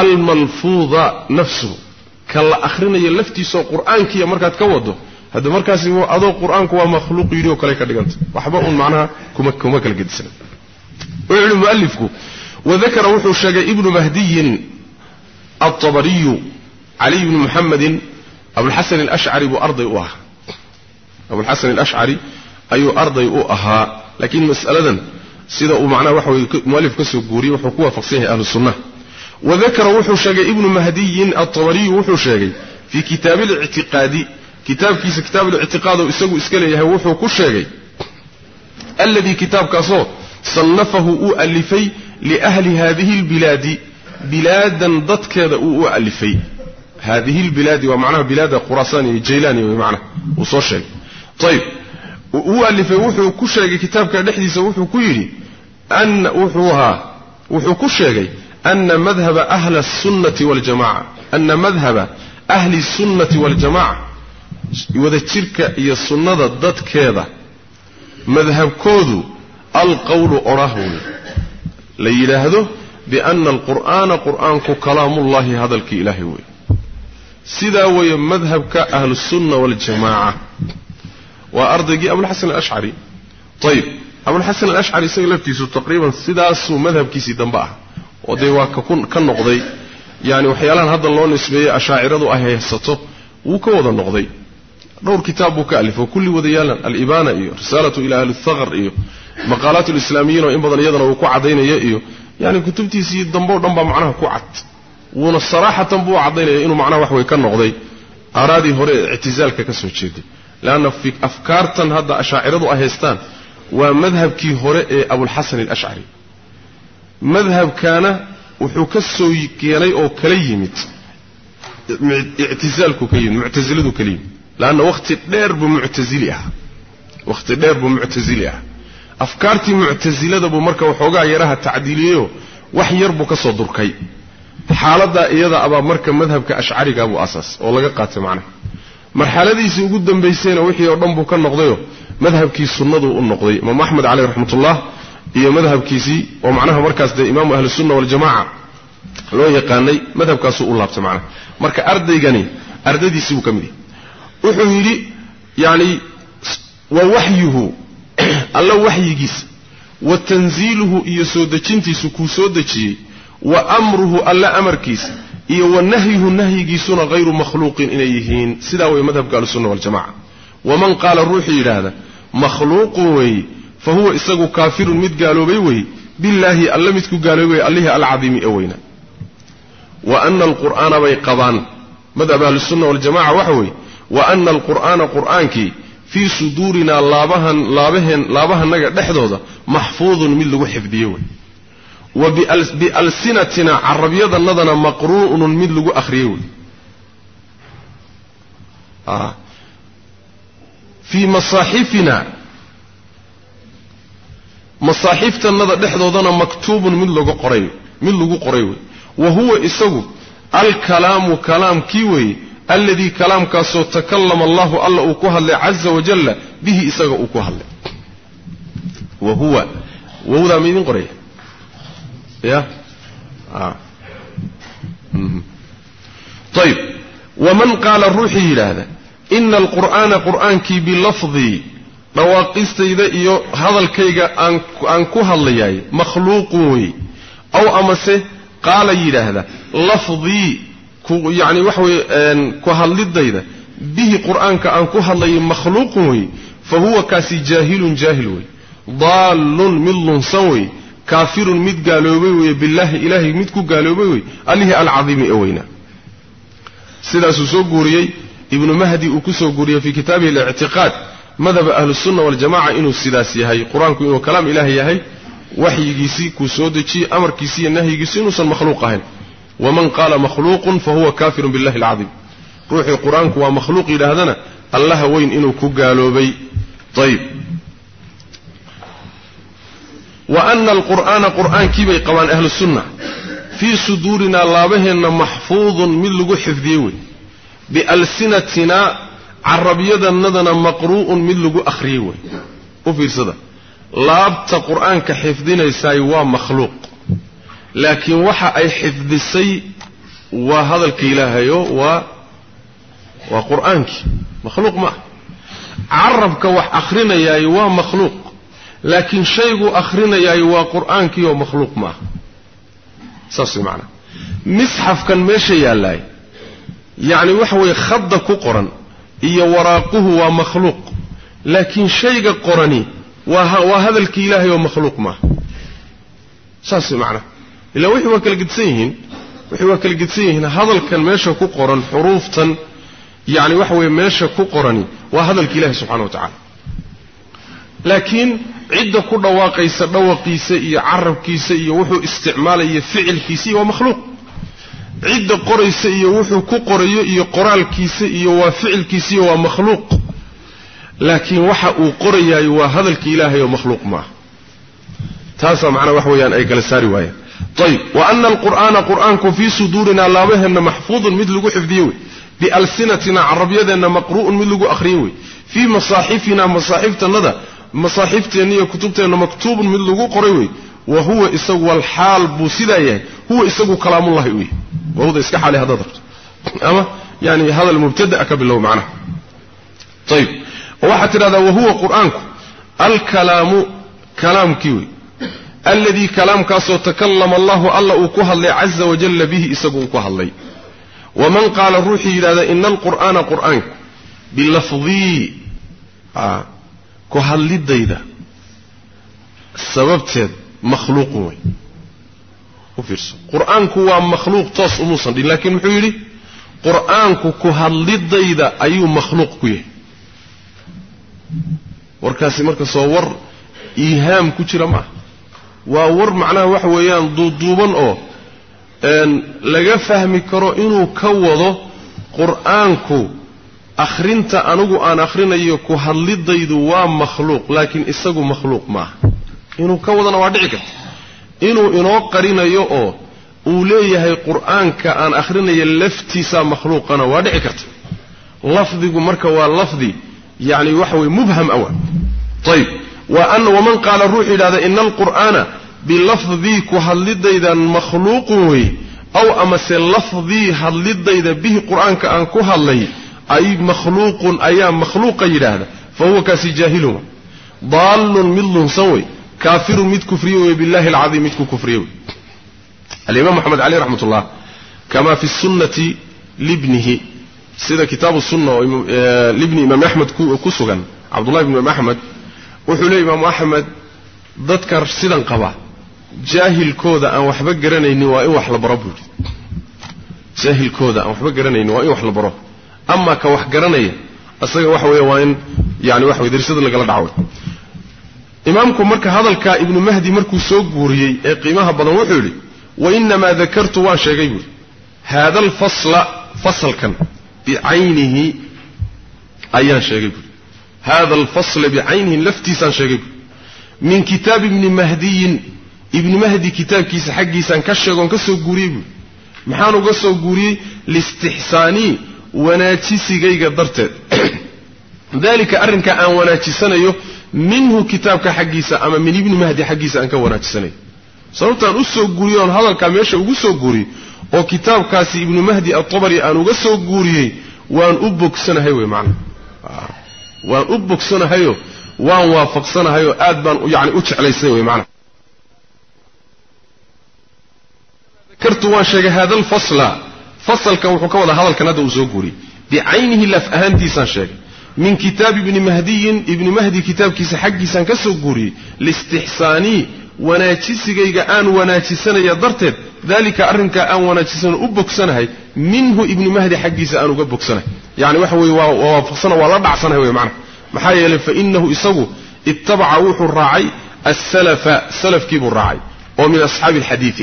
almalfuuda nafsuhu kala akhrinayo laftiisa quraankiya markaad ka wado hada markaas adoo quraanku waa makhluuq yiri oo kale ka dhiganta waxba un macnaha kuma kuma kala gedisan wuxuu muallifku wadakara wuxuu sheegay ibnu mahdiy الطبري علي بن محمد أبو الحسن الأشعري بأرضي أوها أبو الحسن الأشعري أي أرضي أوها لكن مسألة سيدة معناه وحوي مؤلف كسو قوري وحقوة فقصيه أهل السنة وذكر وحو شيغي ابن مهدي الطبري وحو شيغي في كتاب الاعتقاد. كتاب كيس كتاب الاعتقاد واسقو يهو وحو كشيغي الذي كتاب كاسو صنفه أؤلفي لأهل هذه البلاد. بلادا ضد كذا أؤلفي هذه البلاد ومعناها بلاد قراصاني جيلاني ومعنى وصوشي طيب وألفي وحو كشيغي كتاب لحدي وحو كيري أن وحوها وحو كشيغي أن مذهب أهل السنة والجماعة أن مذهب أهل السنة والجماعة وذا الشركة هي السنة ضد كذا. مذهب كوذو القول أرهول ليلهذو بأن القرآن قرآن كلام الله هذا الكإلهي هو سيدا وي مذهب كأهل السنة والجماعة. وأرضي أبو الحسن الأشعري. طيب أبو الحسن الأشعري سيلفتيسو تقريبا سيدا أسو مذهب كيسي دنباها oo dee waa ka noqday. Yani waxyaalahan hadda loo nisbeeyey ashaaciradu ay haysato wuu ka wada noqday. Dhowr kitaab buu ka alifo. Kulli wada yaalan alibaana iyo risaalatu ila ahli thaqr iyo maqaalaat lislaamiyiin oo in badan iyadana uu ku caddaynaya iyo yani kutubtiisii dambeo dhan baa macnaha ku cad. Wuuna saraaxatan buu caddaynaya inuu macnaha wax way ka noqday. Aaraadii hore ee ictizaalka ka soo jeeday. Leanna afkaartan hadda ashaaciradu ay haystaan waa madhabkii hore ee abulxasan alashcari madhabkaana wuxuu ka soo keenay oo kala yimid. Ictizaalku ka yimid muctasiladu kala yimid. Leanna wakhti dheer buu muctasili ahaa wakhti dheer buu muctasili ahaa afkaartii muctasilada buu marka waxoogaa yaraha tacdiiliyeyoo wax yar buu ka soo durkay. Xaaladdaa iyada abaa marka madhabka ashcariga buu asaas oo laga qaatay macnaha. Marxaladiisii ugu dambaysayna wixii oo dhan buu ka noqdayoo madhabkii sunnaduu u noqday. Imaam axmed caleyh raxmatullah iyo madhabkiisii oo macnaha markaas dee imaamu ahlisunna waljamaca loo yaqaanay madhabkaasuu u laabtay macnaha. Marka ardaygani ardadiisii buu ka mid yahay. Wuxuu yidhi yani wa waxyuhu alla waxyigiisa wa tanziiluhu iyo soo dejintiisu kuu soo dejiyey wa amruhu alla amarkiisa iyo wa nahyuhu nahyigiisuna hayru makhluuqin inay yihiin. Sidaa wey madhabka ahlusunna waljamaca waman qaala ruuxii yidhaahda makhluuqun weeye fa huwa isagu kaafirun mid gaaloobay weeye billaahi alla midku gaaloobay allihii alcadiimi ee weynaa wa ana alqur'aana bay qabaan madhab ahlusunna waljamaca waxa weeye wa ana alqur'aana qur'aankii fii suduurinaa laabahan laabaheen laabahanaga dhexdooda maxfuudun mid lagu xifdiye wey wa bialsinatina carabyadanadana maqru'nun mid lagu akhriyey wey fii masaaxifina masaaxiftannada dhexdoodana maktuubun mid lagu qoray mid lagu qoray wey. Wa huwa isagu alkalaamu kalaamkii weeye alladii kalaamkaasoo takallama allahu alla uu ku hadlay caza wajalla bihi isaga uu ku hadlay. Wa huwa wowdaa ma idin qoraya? Ya? Ayib waman qaala ruuxii yidhaahda ina alqur'aana qur'aankii bilafdii dhawaaqistayda iyo hadalkayga aan ku hadlayaay makhluuqun wey. Aw amase qaala yidhaahda lafdii yani waxa weye ku hadlidayda bihi qur'aanka aan ku hadlayo makhluuqun wey. Fa huwa kaasi jaahilun jaahil wey. Daallun mid lunsan wey. Kaafirun mid gaaloobay weye billaahi ilaahay mid ku gaaloobay wey. Allihii alcadiimi ee weynaa sidaasuu soo guuriyey. Ibnu mahdi uu ku soo guuriyey fii kitaabihi alictiqaad madhaba ahlusunna waljamaca inuu sidaas yahay qur'aanku inuu kalaam ilaah yahay waxyigiisii kuu soo dejiyey amarkiisi iyo nahyigiisi inuusan makhluuq ahayn. Waman qaala makhluuqun fa huwa kaafirun billahi alcadiim. Ruuxii qur'aanku waa makhluuq yidhaahdana allaha weyn inuu ku gaaloobay. Ayb wa ana alqur'aana qur'aankii bay qabaan ahlu sunna. Fii suduurinaa laabaheenna maxfuudun mid lagu xifdiyey wey bialsinatinaa carabyadanadana maqruu'un mid lagu akhriyey wey u fiirsada. Laabta qur'aanka xifdinaysaay waa makhluuq. Laakiin waxa ay xifdisay waa hadalka ilaahayo waa waa qur'aankii makhluuq ma ah carabka wax akrinayaay waa makhluuq. Laakiin shayguu akrinayaay waa qur'aankii oo makhluuq ma aha. Saas way macanaha misxafkan meesha yaallaay. Yacni waxa weeye khadda ku qoran iyo waraaquhu waa makhluuq. Laakiin shayga qorani waa hadalkii ilaahay oo makhluuq maaha saas way macanaha ilaa wixii waa kala gedsan yihiin wixii waa kala gedsan yihiin hadalkan meesha ku qoran xuruuftan yacni waxa weeye meesha ku qorani waa hadalka ilahi subxana wa tacala laakiin cidda ku dhawaaqaysa dhawaqiisa iyo carabkiisa iyo wuxuu isticmaalaya ficilkiisa waa makhluuq cidda qoraysa iyo wuxuu ku qorayo iyo qoraalkiisa iyo waa ficilkiisiiyo waa makhluuq. Laakiin waxa uu qorayaayo waa hadalka ilaahay oo makhluuq maaha taasaa macnaa wax weeyaan ay kala saari waayeen. Ayb wa ana alqur'aana qur'aanku fii suduurina laabaheenna maxfuudun mid lagu xifdiye wey. Bialsinatina carabyadeenna maqru'un mid lagu akhriye wey. Fii masaaxifina masaaxiftannada masaaxifteenna iyo kutubteenna maktuubun mid lagu qoray wey وهو إسق الحال بسيدا يعني هو إسق كلام الله وي وهو إسق حاله هذا ضرط أما؟ يعني هذا المبتدأ قبل له معنا. طيب. واحد هذا وهو قرآنك. الكلام كلام كيوي الذي كلام كاسو تكلم الله الله أكوه الله عز وجل به إسق أكوه الله ومن قال روحي هذا إن القرآن قرآنك. باللفظي آه. كوه السبب سببت makhluuqun wey u fiirso. Qur'aanku waa makhluuq toos umuusan dhin. Laakiin muxuu yidhi? Qur'aanku ku hadlidayda ayuu makhluuq ku yahay. Warkaasi marka soo war iihaam ku jira maaha waa war macnaha waxa weeyaan duuduuban oo laga fahmi karo inuu ka wado qur'aanku. Akhrinta anigu aan akhrinayo ku hadlidaydu waa makhluuq laakiin isagu makhluuq maaha inuu ka wadana waa dhici karta inuu inoo qarinayo oo uu leeyahay qur'aanka aan akhrinayo laftiisaa makhluuqana waa dhici karta lafdigu marka waa lafdi yacni waxa weye mubham awa. Ayib waman qaala ruux yidhahda ina alqur'aana bilafdii ku hadlidaydan makhluuqun wey aw amase lafdii hadlidayda bihi qur'aanka aan ku hadlay ay makhluuqun ayaa makhluuqa yidhaahda fa huwa kaasi jaahilun daallun mid lunsan wey kaafirun mid kufriye wey billahi alcadiim mid ku kufriye wey. Alimaam moxamed caleyh raxmat ullah kama fi sunnati libnihi sida kitaabu sunna oo libni imaam axmed ku sugan cabdullahi bn imaam axmed wuxuu leey imaamu axmed dadka sidan qaba jaahilkooda aan waxba garanaynin waa in wax la baro buu yidhi. Jaahilkooda aan waxba garanaynin waa in wax la baro. Amaa ka wax garanaya isaga waxa weeye waa in yani waxa wey darsada lagala dhacway imaamku marka hadalkaa ibnu mahdi markuu soo guuriyey ee qiimaha badan wuxuu yidhi wainamaa dakartu waan sheegay buuri haada alfasla fasalkan bicaynihi ayaan sheegay buuri hada alfasla bicaynihi laftiisaan sheegay buuri min kitaabi ibni mahdiyin ibni mahdi kitaabkiisa xaggiisaan ka sheegoon ka soo guuriyey buuri maxaan uga soo guuriyey? Liistixsaanii wanaajisigayga darteed. Dalika arrinkaa aan wanaajisanayo minhu kitaabka xaggiisa ama min ibni mahdi xaggiisa aan ka wanaajisanayo sababtaan u soo guuriyey oon hadalkaa meesha ugu soo guuriyey oo kitaabkaasi ibnu mahdi atabari aan uga soo guuriyey waan u bogsanahay wey macnaha waan u bogsanahayoo waan waafaqsanahayoo aad baan yani u jeclaysay wey macnaha dakartu waan sheegay hada alfasla fasalkan wuxuu ka wadaa hadalkan hadda uu soo guuriyey bicaynihi laf ahaantiisaan sheegay من كتاب ابن مهدي ابن مهدي كتاب كيس حقي سنكسو قوري لاستحساني وناجسيغيغا آن وناجسانا يدرتد ذلك أرنك آن وناجسانا أبوكسانا منه ابن مهدي حقي سآن أبوكسانا يعني وحوي ووافقسانا ولبعسانا هو معنى. محايا يلف إنه إصابه اتبع وحو الراعي السلف سلف كيب الراعي. ومن أصحاب الحديث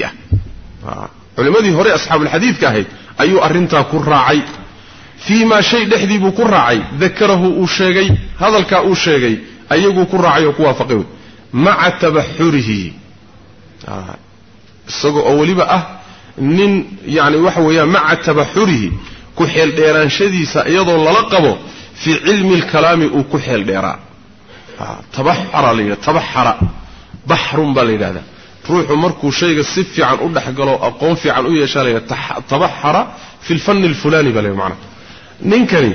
آه. علماء ذي هوري أصحاب الحديث كهي أيو أرنتا كل راعي. Fii maa shay dhexdii buu ku raacay dakarahu uu sheegay hadalkaa uu sheegay ayaguu ku raacay oo ku waafaqay. Wey maca tabaxurihi. Isaga oo weliba ah nin yani waxa weeyaan maca tabaxurihi ku xeeldheeraanshadiisa iyadoo lala qabo fii cilmi lkalaami uu ku xeeldheeraa tabaxara la yidhahda tabaxara. Baxrun baa la yidhahdaa ruuxu markuu shayga si fiican u dhexgalo aqoon fiican u yeeshaa la yidhahda tabaxara fi lfanni alfulani baa la yidhahda macana ninkani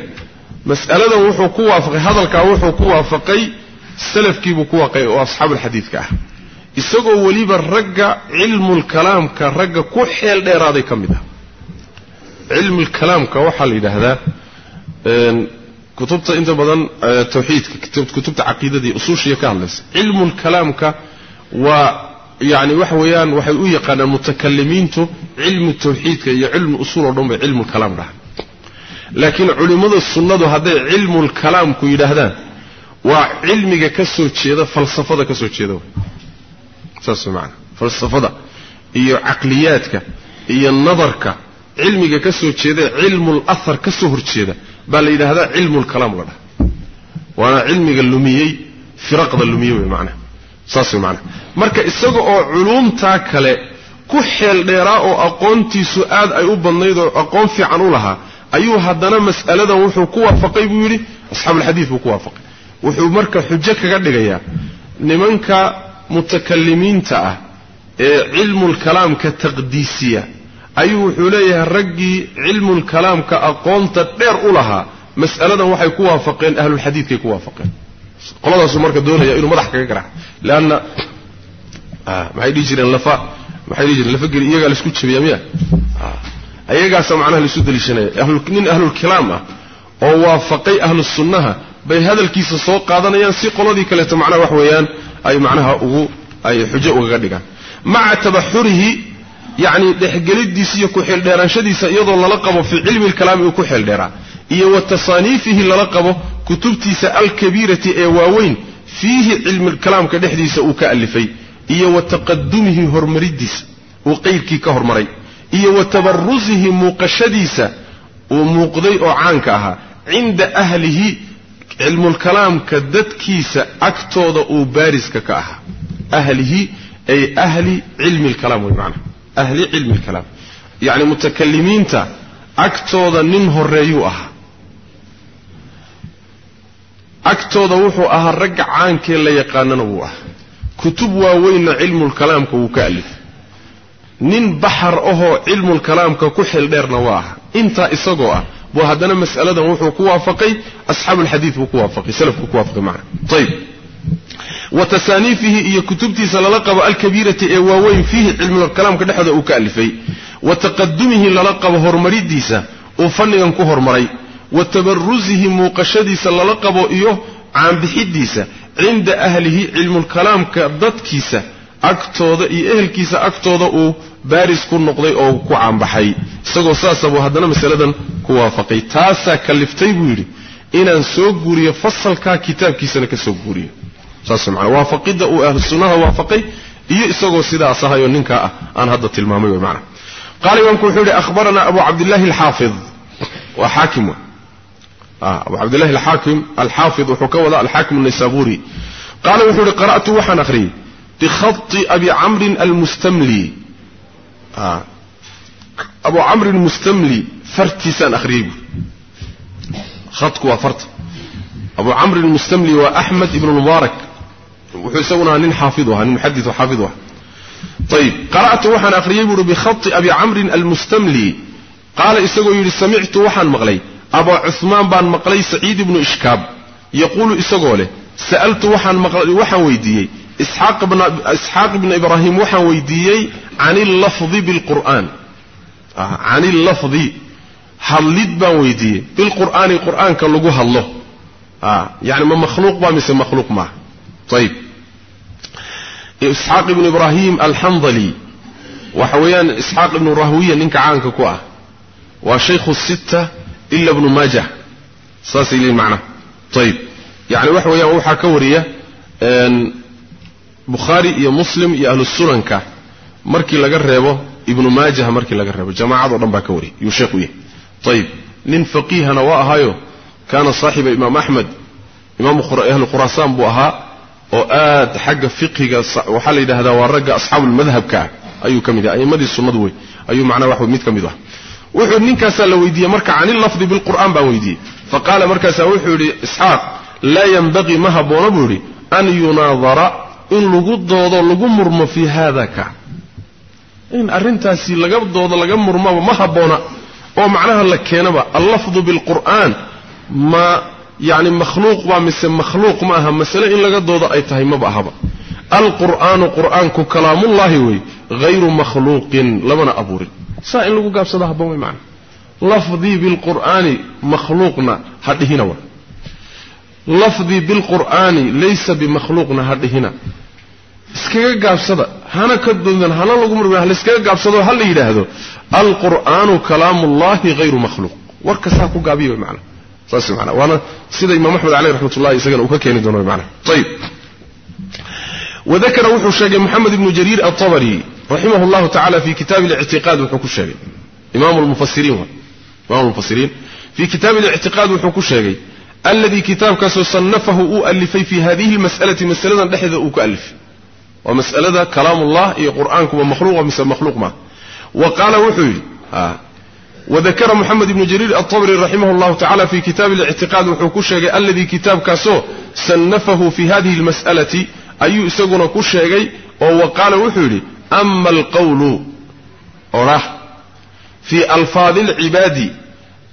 mas'aladan wuxuu ku waafaqay hadalkaa wuxuu ku waafaqay salafkiibuu ku waaqay oo asxaabuulxadiidka ah. Isagoo weliba ragga cilmulkalaamka ragga ku xeel dheeraaday ka mid ah. Cilmulkalaamka waxaa la yidhaahdaa kutubta inta badan tawxiidka kutubta caqiidada iyo usuushiya ka hadlaysa. Cilmulkalaamka waa yani waxa weeyaan waxay u yaqaanaan mutakalimiintu cilmu tawxiidka iyo cilmu usuul oo dhan bay cilmulkalaam dhaha laakiin culimmada sunnadu hadday cilmulkalaamku yidhaahdaan waa cilmiga ka soo jeeda falsafada ka soo jeeda. Saas maana falsafada iyo caqliyaadka iyo nadarka cilmiga ka soo jeeda cilmul athar ka soo horjeeda baa la yidhaahdaa cilmulkalaam la dhaha. Waana cilmiga lumiyey firaqda lumiyey wey macnaha saas wey macnaha marka isaga oo culuumtaa kale ku xeel dheeraa oo aqoontiisu aad ay u badnayd oo aqoon fiican u lahaa ayuu haddana mas'aladan wuxuu ku waafaqay buu yidhi asxaabuulxadiid buu ku waafaqay. Wuxuu marka xujo kaga dhigayaa nimanka mutakalimiinta ah ee cilmulkalaamka taqdiisiya. Ayuu wuxuu leeyahay raggii cilmulkalaamka aqoonta dheer u lahaa mas'aladan waxay ku waafaqeen ahlulxadiidkay ku waafaqeen. Qoladaasuu marka doonaya inuu madax kaga garaco. Leanna maxay dhihi jireen lafa maxay dhihi jireen lafageli iyagaa la isku jabiya miya أيجا سمعناه لسود الشناء أهل كنين أهل الكلام. أو وافقي أهل السنة. بهذا الكيس الصوق هذا ينسق الذي كلت معنا وحويان. أي معناها أو أي حجة وغدقة مع تبحره يعني لحجلي الدسي كحيل درا شدي سيض الله لقبه في علم الكلام كحيل درا إيه وتصانيفه اللي لقبه كتبتي سأل كبيرة أواوين فيه علم الكلام كدحدي سأكلفي إيه وتقدمه هرمريدس وقيل كي كهرمريد iyo wa tabarusihi muuqashadiisa uu muuqday oo caanka ahaa. Cinda ahlihi cilmulkalaamka dadkiisa agtooda uu baariska ka ahaa. Ahlihi ay ahli cilmi lkalaam wey macnaha ahli cilmi lkalaam yacni mutakalimiinta agtooda nin horeeyuu ahaa. Agtooda wuxuu ahaa ragga caankee la yaqaanana wuu ahaa. Kutub waaweynna cilmulkalaamka wuu ka alifay nin baxar ahoo cilmulkalaamka ku xil dheerna waa aha. Intaa isagoo ah buu haddana mas'aladan wuxuu ku waafaqay asxaabuulxadiid buu ku waafaqay salafku ku waafaqay macna. Ayib wa tasaaniifihi iyo kutubtiisa lala qabo alkabiirati ee waaweyn fiihi cilmulkalaamka dhexdooda uu ka alifay. Wa taqadumihi lala qabo horumaridiisa uu fannigan ku hormaray. Wa tabarusihi muuqashadiisa lala qabo iyo caanbixidiisa cinda ahlihi cilmulkalaamka dadkiisa agtooda iyo ehelkiisa agtooda uu baaris ku noqday oo ku caanbaxay. Isagoo saasa buu haddana masaladan ku waafaqay. Taasaa kaliftay buu yidhi inaan soo guuriyo fasalkaa kitaabkiisana ka soo guuriyo. Saas maana waafaqidda uu ahlu sunnaha waafaqay iyo isagoo sidaas ahayoo ninkaa ah aan hadda tilmaamay wey maana qaala imaamku wuxuu yihi ahbaranaa abu cabdillahi alxaafid. Waa xaakim wey abu cabdillahi alxaakim alxaafid wuxuu ka wadaa alxaakim annaysaburi qaala wuxuu yihi qara'tu waxaan akhriyey بخط أبي عمرو المستملي. آه. أبو عمرو المستملي فرتسان أخريب. خطك وفرت. أبو عمرو المستملي وأحمد ابن المبارك. وحسونا هنين حافظها هنين محدث وحافظها طيب قرأت وحن أخريب بخط أبي عمرو المستملي. قال إساقو يلي سمعت وحن مغلي أبا عثمان بان مقلي سعيد بن إشكاب. يقول إساقو له سألت وحن, مقلي وحن ويديه إسحاق بن إسحاق بن إبراهيم وحويديي عن اللفظ بالقرآن. آه، عن اللفظ. حلد بويدي ويديي. بالقرآن القرآن كلجوها الله آه يعني ما مخلوق ما مثل مخلوق ما. طيب. إسحاق بن إبراهيم الحنظلي. وحويان إسحاق بن راهوية لنك عانك كوا. وشيخ الستة إلا ابن ماجه. ساسي لي المعنى. طيب. يعني وحويان وحكورية bukhaari iyo muslim iyo ahlu markii laga reebo ibnu maajah markii laga reebo jamaacado dhan baa ka wariyay. Yuu sheekhu yahay ayib nin faqiihana waa ahaayo kaana saaxiba imaam axmed imaamu ahlu khuraasaan buu ahaa oo aad xagga fiqhiga waxaa la yidhahdaa waa ragga asxaabulmadhabka ah. Ayuu ka mid yahay. Aimmadii sunnadu wey ayuu macnaha wax mid ka mid ah. Wuxuu ninkaasaa la weydiiyey marka can illafdi bilqur'aan baan weydiiyey. Faqaala markaasaa wuxuu yidhi isxaaq laa yanbaqii ma habboona buu yidhi an yunaadara in lagu doodo lagu murmo fii haada in arrintaasi laga doodo laga murmaba ma habboona oo macnaha la keenaba allafdu bilqur'aan ma yani makhluuq baa mise makhluuq ma aha masale in laga doodo ay tahay maba ahaba. Alqur'aanu qur'aanku kalaamullaahi wey hayru makhluuqin lamana abuurin. Saa in lagu gaabsado habban wey macana lafdii bilqur'aani makhluuqna ha dhihina wa لفظي بالقرآن ليس بمخلوقنا هذه هنا اسكي قاب صدا هانا كدودن هانا لقمر بها اسكي قاب صدا هل يلا هذا القرآن كلام الله غير مخلوق وركساكو قابي بمعنى صاسي معنى وأنا سيدة إمام محمد عليه رحمة الله يساقنا وكاكيني دونه بمعنى طيب وذكر وحو شاقي محمد بن جرير الطبري رحمه الله تعالى في كتاب الاعتقاد وحو كشاقي إمام المفسرين إمام المفسرين في كتاب الاعتقاد وحو كشاقي الذي كتاب كسو صنفه أؤلفي في هذه المسألة مسألة لحظة أو ومسألة كلام الله إيه قرآنكم مخلوق ومسألة مخلوق ما. وقال وحي. ها وذكر محمد بن جرير الطبري رحمه الله تعالى في كتاب الاعتقاد وحكوشة الذي كتاب كسو صنفه في هذه المسألة. أي سقنا كشة وقال وحي. أما القول. أراه. في ألفاظ العباد.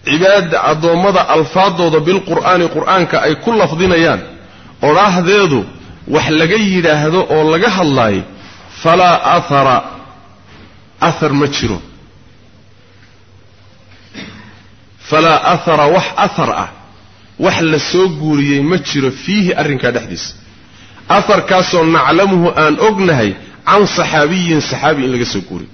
Cibaada addoommada alfaaddooda bilqur'aani qur'aanka ay ku lafdinayaan odhaahdeedu wax laga yidhaahdo oo laga hadlaayo falaa athara ahar ma jiro. Falaa ahara wax ahar ah wax la soo guuriyey ma jiro fiihi arrinkaa dhexdiisa aharkaasoo naclamuhu aan ognahay can saxaabiyin saxaabi in laga soo guuriy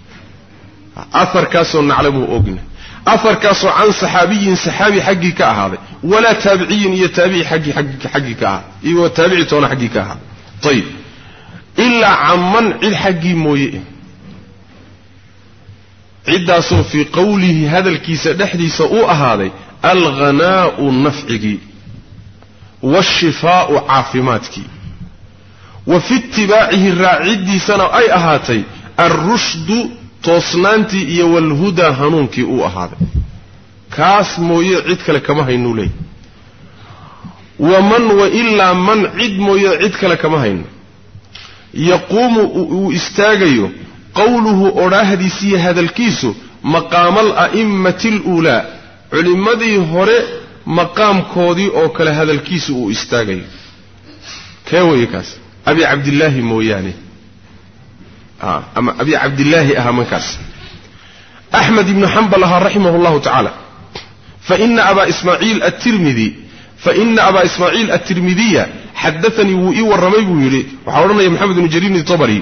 aharkaasoo naclamuhu ognahay aharkaasoo can saxaabiyin saxaabi xaggii ka ahaaday. Walaa taabiciyin iyo taabici aggii ka ahaaday. Iyo taabici toona xaggii ka ahaaday. Ayib ilaa caman cid xaggii mooye ciddaasoo fii qowlihi hadalkiisa dhexdiisa uu ahaaday alghanaa'u nafcigii waashifaa'u caafimaadkii wa fi itibaacihi raaciddiisana ay ahaatay alrushdu toosnaantii iyo walhudaa hanuunkii uu ahaaday. Kaas mooye cid kale kama haynuu leeyahy waman wa ilaa man cid mooye cid kale kama hayno yaquumu uu istaagayo qowluhu odhaahdiisiiyo hadalkiisu maqaamal a'immati aluulaa culimmadii hore maqaamkoodii oo kale hadalkiisu uu istaagayo. Kee weeye kaas? Abi cabdillaahi mooyaane آه. أما أبي عبد الله أها من كاس. أحمد بن حنبل رحمه الله تعالى. فإن أبا إسماعيل الترمذي فإن أبا إسماعيل الترمذي حدثني وإي والرمي بيولي وحورنا يا محمد بن جرير الطبري.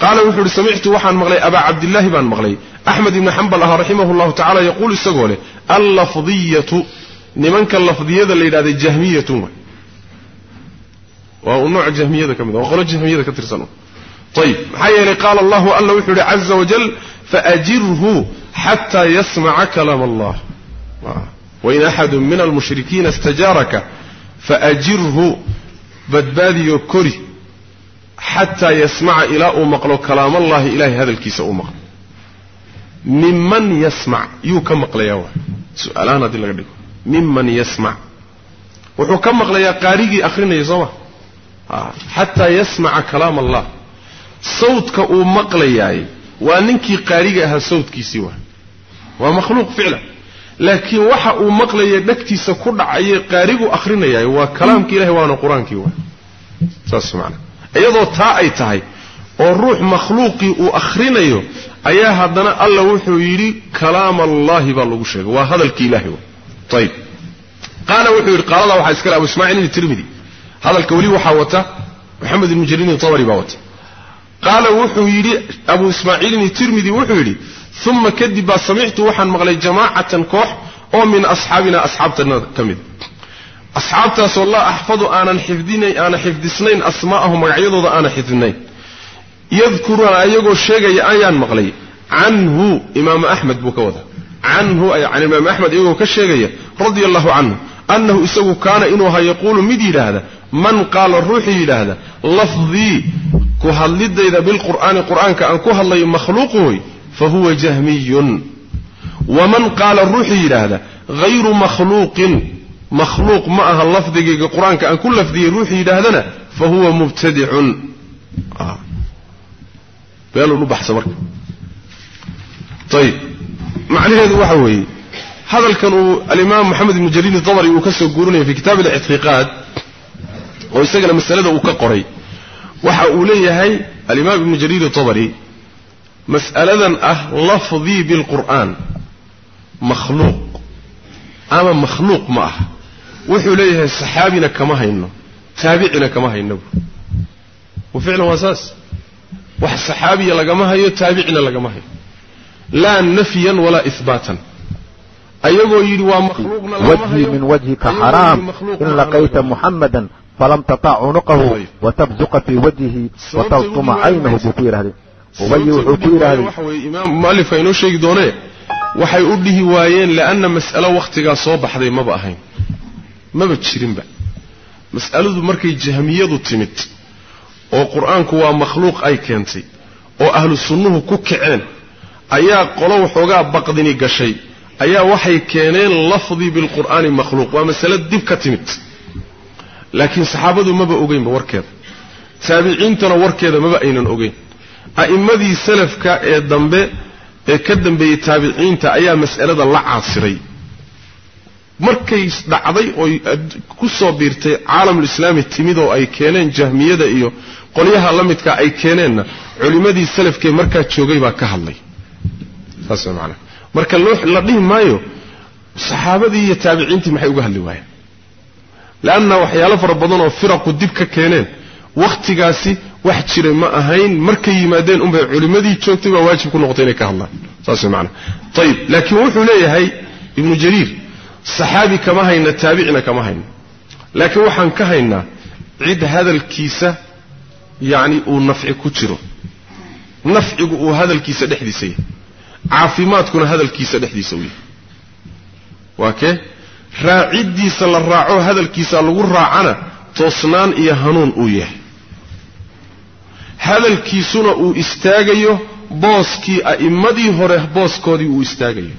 قال وحور سمعت وحان مغلي أبا عبد الله بن مغلي. أحمد بن حنبل رحمه الله تعالى يقول السقولة اللفظية نمنك اللفظية اللي هذه الجهمية وأنوع الجهمية كم ذا؟ وقال الجهمية كتر سنوه طيب. حيالي قال الله ألا وحده عز وجل فأجره حتى يسمع كلام الله. وإن أحد من المشركين استجارك فأجره بدبادي كري حتى يسمع إلى أمقل كلام الله إله هذا الكيس أمقل ممن يسمع؟ يو كم مقليا سؤالان هذه لغدك ممن يسمع؟ وحو كم مقليا قاريجي أخرين يزوا آه. حتى يسمع كلام الله. Sawdka uu maqlayaay waa ninkii qaariga ahaa sawdkiisii waa. Waa makhluuq ficlan laakiin waxa uu maqlaya dhegtiisa ku dhacaye qaarigu akrinayaay waa kalaamkii ilahay waana qur'aankii waa. Saas maanaa iyadoo taa ay tahay oo ruux makhluuqii uu akhrinayo ayaa haddana alla wuxuu yidhi kalaam allaahi baa lagu sheegay. Waa hadalkii ilahay ayib qaala wuxuu yidhi qaalada waxaa iskale abu ismaaciil tirmidi. Hadalka weli waxaa wata maxamed ibnu jariin tabari baa wata qaala wuxuu yidhi abu ismaaciilin tirmidi wuxuu yidhi uma kadib baa samictu waxaan maqlay jamaacatan koox oo min asxaabina asxaabtana ka mid. Asxaabtaasoo laa axfadu aanan aanan xifdisnayn asmaa'ahu magacyadooda aanan xifdinayn. Yadkuruuna ayagoo sheegaya ayaan maqlay. Canhu imaamu axmed buu ka wadaa. Canhu ay can imaamu axmed iyagoo ka sheegaya radia allahu canhu annahu isagu kaana inuu ahaa yaquulu mid yidhaahda man qaala ruuxii yidhaahda lafdii ku hadlidayda bilqur'aani qur'aanka aan ku hadlayo makhluuqu hoy fa huwa jahmiyun. Waman qaala ruuxii yidhaahda hayru makhluuqin makhluuq ma aha lafdigayga qur'aanka aan ku lafdiyey ruuxii yidhaahdana fa huwa mubtadicun beelun u baxsa marka. Ayib macnaheedu waxa weeye hadalkan uu alimaam moxamed ibnu jaliil dabri uu ka soo guurinaya fi kitaab alictiqaad oo isagana masalada uu ka qoray waxa uu leeyahay alimaam ibnu jariir dabri mas'aladan ah lafdii bilqur'aan makhluuq ama makhluuq ma aha. Wuxuu leeyahay saxaabina kama hayno taabicina kama hayno. Wa ficlan waa saas. Wax saxaabiya lagama hayo taabicina lagama hayo. Laa nafyan walaa ihbaatan ayagoo yidhi waa makhluuqna min wajhika xaraam. In laqayta muxamadan falam tatac cunuqahu watabzuqa fii wajhihi wataltuma caynahu buu ku yidhahdee ubayi wuxuu ku weye imaam mualifka inoo sheegi doonee waxay u dhihi waayeen li'anna mas'alo wakhtigaa soo baxday maba ahayn. Maba jirinba. Mas'aladu markay jahmiyadu timid oo qur'aanku waa makhluuq ay keentay oo ahlu sunnuhu ku kaceen ayaa qolo waxoogaa baqdini gashay ayaa waxay keeneen lafdii bilqur'aani makhluuq. Waa masale dib ka timid. Laakiin saxaabadu maba ogeynba warkeeda taabiciintana warkeeda maba aynan ogeyn. A'immadii salafka ee dambe ee ka dambeeyey taabiciinta ayaa mas'alada la caasiray. Markay dhacday oy ku soo biirtay caalamulislaami timid oo ay keeneen jahmiyada iyo qolyaha la midka ay keeneenna culimmadii salafkee markaa joogay baa ka hadlay. Saas way marka la dhihi maayo saxaabadii iyo taabiciintii maxay uga hadli waayeen? Leanna waxyaalo fara badan oo firaqu dib ka keeneen wakhtigaasi wax jiray ma ahayn markay yimaadeen unbay culimmadii joogtay baa waajib ku noqotay inay ka hadlaan. Saas macanaha ayib laakiin wuxuu leeyahay ibnu jariir saxaabi kama hayna taabicina kama hayno laakiin waxaan ka haynaa cid hadalkiisa yacni uu nafci ku jiro. Nafcigu uu hadalkiisa dhexdiisa yahay caafimaadkuna hadalkiisa dhexdiisa u yahay waa kee? Raaciddiisa la raaco hadalkiisa lagu raacana toosnaan iyo hanuun uu yahay. Hadalkiisuna uu istaagayo booskii a'immadii hore booskoodii uu istaagayo.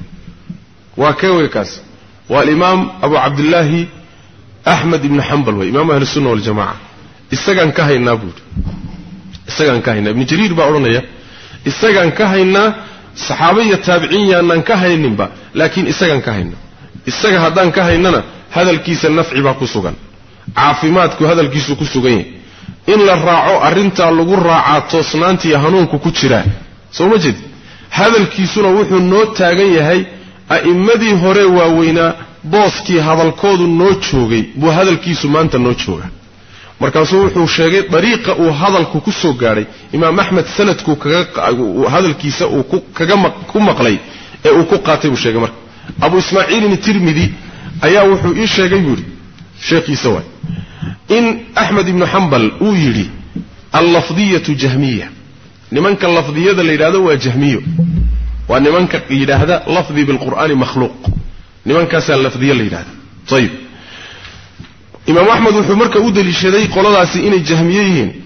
Waa kee wey kaas? Waa alimaam abu cabdillaahi axmed ibnu xambal wey imaamu ahli sunna waljamaca isagaan ka haynaa buuhi isagaan ka haynaa. Ibnu jariir baa odhanaya isagaan ka haynaa saxaaba iyo taabiciin yaanaan ka hayninba laakiin isagaan ka haynaa isaga haddaan ka haynana hadalkiisa nafci baa ku sugan. Caafimaadku hadalkiisu ku sugan yahay. In la raaco arrintaa lagu raacaa toosnaantiiyo hanuunku ku jiraa soo ma jeed? Hadalkiisuna wuxuu noo taagan yahay a'immadii hore waaweynaa booskii hadalkoodu noo joogay buu hadalkiisu maanta noo jooga markaasuu wuxuu sheegay dariiqa uu hadalku ku soo gaadhay imaam axmed sanadku hadalkiisa uu ku maqlay ee uu ku qaatay buu sheegay marka. Abu ismaaciilin tirmidi ayaa wuxuu ii sheegay buu yidhi sheekhiisa waay in axmed ibnu xambal uu yidhi allafdiyatu jahmiya nimanka lafdiyada la yidhahdo waa jahmiyo. Waa nimanka yidhaahda lafdi bilqur'aani makhluuq. Nimankaasaa lafdiye la yidhahda ayib إمام أحمد وحو مركا أدلي شدي قول الله سئين الجهميين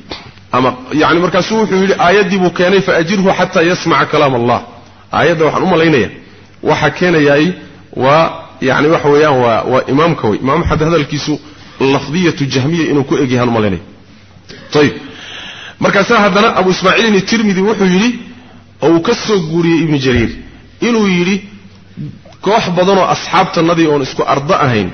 أما يعني مركا سوحو آياد دي بوكياني فأجره حتى يسمع كلام الله آياد وحن أم الله إليه وحكينا ياي ويعني وحو ياه وإمام كوي إمام حد هذا الكيسو اللفظية الجهمية إنو كوئجيها المالين طيب مركا ساهدنا أبو إسماعيل الترمذي وحو يلي أو كسو قوري ابن جرير إنو يلي كوح بضانو أصحابت النبي ونسكو أرضاء هين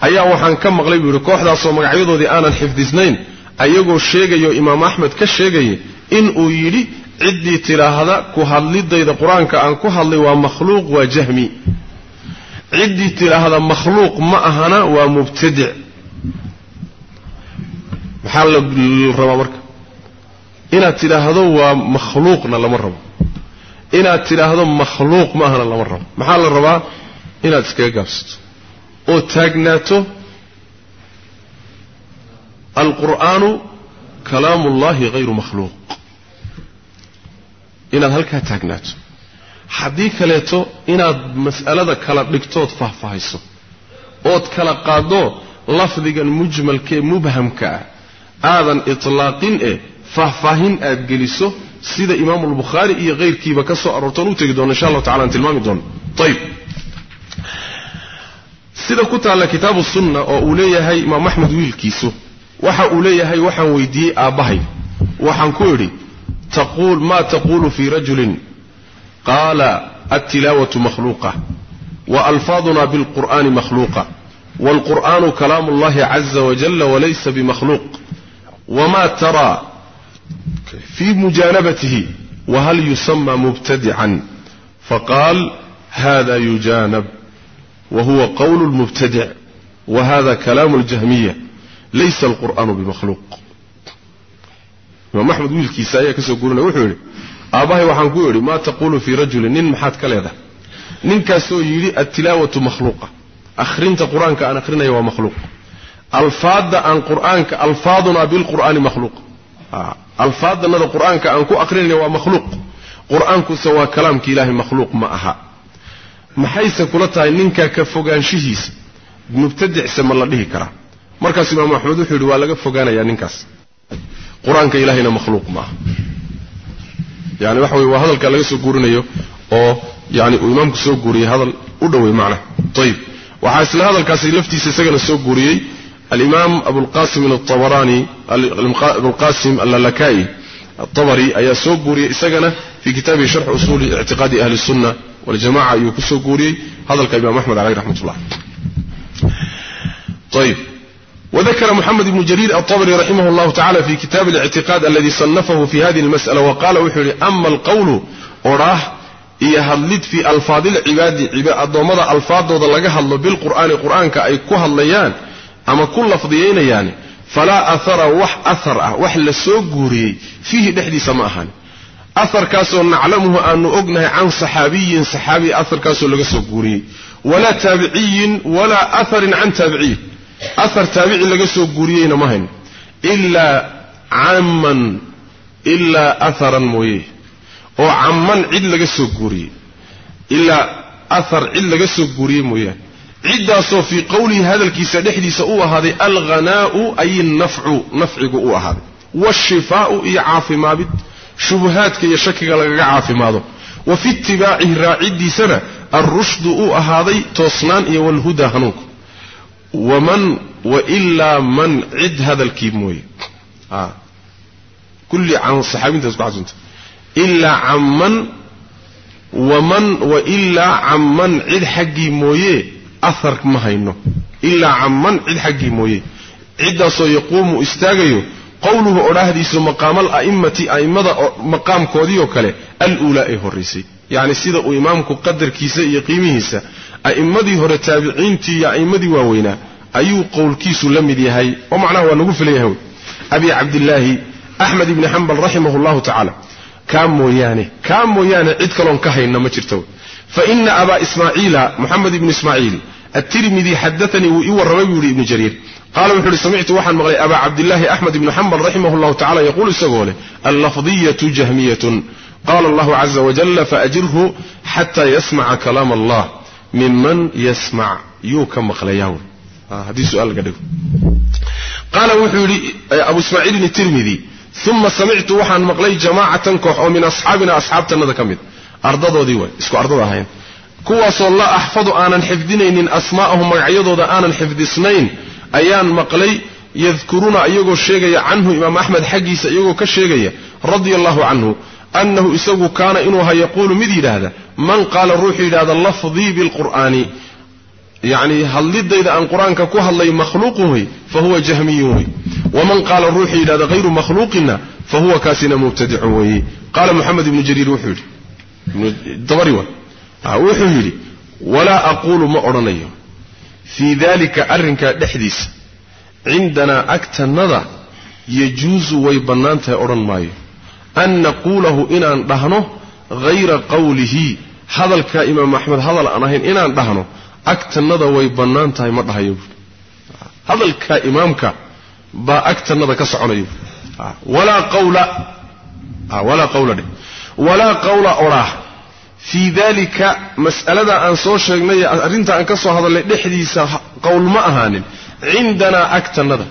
ayaa waxaan ka maqlay buu yidhi kooxdaasoo magacyadoodii aanan xifdisnayn ayagoo sheegayo imaam axmed ka sheegaya inuu yidhi ciddii tidhaahda ku hadlidayda qur'aanka aan ku hadlay waa makhluuq waa jahmi. Ciddii tidhaahda makhluuq ma ahana waa mubtadic. Maxaa la rabaa marka? Inaad tidhaahdo waa makhluuqna lama rabo. Inaad tidhaahdo makhluuq ma ahana lama rabo. Maxaa la rabaa? Inaad iskaga gaabsato oo taagnaato alqur'aanu kalaamu ullahi hayru makhluuq. Inaad halkaa taagnaato haddii kaleeto inaad mas'alada kala dhigtood faahfaahayso ood kala qaaddo lafdigan mujmalkaee mubhamka ah aadan itlaaqin eh faahfaahin aad geliso sida imaamu albukhaari iyo hayrkiiba ka soo aroortoon u tegi doono insha allahu tacala aan tilmaami doono. Ayib sida ku taalla kitaabu sunna oo uu leeyahay imaam axmed wiilkiisu waxa uu leeyahay waxaan weydiiyey aabbahay waxaan ku idhi taquul maa taquulu fii rajulin qaala altilaawatu makhluuqa wa alfaaduna bilqur'aani makhluuqa waalqur'aanu kalaamu ullahi caza wajalla walaysa bimakhluuq wma taraa fii mujaanabatihi wahal yusama mubtadican faqaal hada yujaanab وهو قول المبتدع وهذا كلام الجهمية ليس القرآن بمخلوق. ومحمد ويل كيسايا كسو قولنا وحولي آباهي وحان قولي ما تقول في رجل نين محات كاليدا نين كاسو يلي التلاوة مخلوقة. أخرين قرآنك كأن أخرين أيها مخلوق. ألفاظ عن قرآنك ألفاظنا بالقرآن مخلوق. آه، ألفاظنا القرآنك أنكو أخرين أيها مخلوق. قرآنك سوى كلام كإله مخلوق معها maxayse kula tahay ninkaa ka fogaanshihiisa. Mubtadicse ma la dhihi karaa. Markaas imaamu axmed wuxuu yidhi waa laga fogaanayaa ninkaas. Qur'aanka ilahayna makhluuq ma aha yani waxa weye waa hadalkaa laga soo guurinayo oo yani uu imaamku soo guuriyey hadal u dhowey macnaha. Ayib waxaa isla hadalkaasi laftiisa isagana soo guuriyey alimaam abulqasim abarani abulqasim allalaka'i الطبري أي سوقوري إساقنا في كتابه شرح أصول اعتقاد أهل السنة والجماعة يكسوغوري هذا الإمام أحمد عليه رحمة الله. طيب. وذكر محمد بن جرير الطبري رحمه الله تعالى في كتاب الاعتقاد الذي صنفه في هذه المسألة وقال وحولي أما القول أراه يهلد في ألفاظ العباد ومضى ألفاظ وضلقها الله بالقرآن قرآن كأي الليان أما كل لفظيين يعني. Falaa ahara wax ahar ah wax la soo guuriyey fiihi dhexdiisa ma ahan. Aharkaasoo naclamuhu aanu ognahay can saxaabiyin saxaabi aharkaasoo laga soo guuriyey. Walaa taabiciyin walaa aharin can taabiciyin ahar taabici laga soo guuriyeyna ma hayn. Ilaa camman ilaa aharan mooye. Oo camman cid laga soo guuriyey. Ilaa ahar cid laga soo guuriyey mooyaane عدة في قوله هذا الكيس دحدي سو هذه. الغناء أي النفع نفع قوة هذا والشفاء يعافي ما بد شبهاتك يشكك لك عافي ماذا وفي اتباعه راعدي سنة. الرشد أهاضي توصنان والهدى هنوك. ومن وإلا من عد هذا الكيموي آه. كل عن الصحابين تسبع زنت. إلا عن من ومن وإلا عن من عد حقي مويه ahar ma hayno. Ilaa camman cid xaggii mooye. Ciddaasoo yaquumu istaagayo qowluhu odhaahdiisu maqaamal a'immati a'immada maqaamkoodii oo kale al-uulaa ee horraysay yacni sida uu imaamku qadarkiisa iyo qiimihiisa a'immadii hore taabiciintii iyo a'immadii waaweynaa ayuu qowlkiisu la mid yahay oo macnaha waa nagu filan yahay. Abi cabdillaahi axmed ibni xambal raximahu llahu tacaala kaa mooyaane kaa mooyaane cid kaloon ka hayna ma jirto. Fa ina abaa ismaaciila moxamed ibnu ismaaciil الترمذي حدثني ويورمي يوري ابن جرير. قال وحر سمعت وحن مغلي أبا عبد الله أحمد بن حنبل رحمه الله تعالى يقول السقولة اللفظية جهمية. قال الله عز وجل فأجره حتى يسمع كلام الله ممن يسمع. يوكا مخليون آه، هذه آه سؤال قدر قال وحر أبو إسماعيل الترمذي ثم سمعت وحن مغلي جماعة كحو ومن أصحابنا أصحابتنا ذا كمد أرضاضو ديوان إسكو أرضاضو هاين كواس الله أحفظ أنا نحفدين إن أسماءهم عيضوا أنا نحفد اسمين أيان مقلي يذكرون أيقو الشيقية عنه إمام أحمد حقي أيقو كالشيقية رضي الله عنه أنه إساق كان إنوها يقول مذي هذا من قال الروحي هذا اللفظي بالقرآن يعني هل لد إذا أن قرآن كوها الله مخلوقه فهو جهميه ومن قال الروحي هذا غير مخلوقنا فهو كاسنا مبتدعوه قال محمد بن جرير وحول دوري وحول أوحيه ولا أقول ما أرني. في ذلك أرنك دحديس. عندنا أكت النظا يجوز ويبنانته أرن ماي. أن نقوله إن أنبهنه غير قوله. هذا الكائم محمد هذا الأناهين إن أنبهنه أكت النظا ويبنانته مرضى هيو هذا الكائمك با أكت النظا كسع عليه ولا قول ولا قول ولا قول أراه. Fii dalika mas'alada aan soo sheegnay arrinta aan ka soo hadalnay dhexdiisa qowl ma ahaanin. Cindanaa agtannada.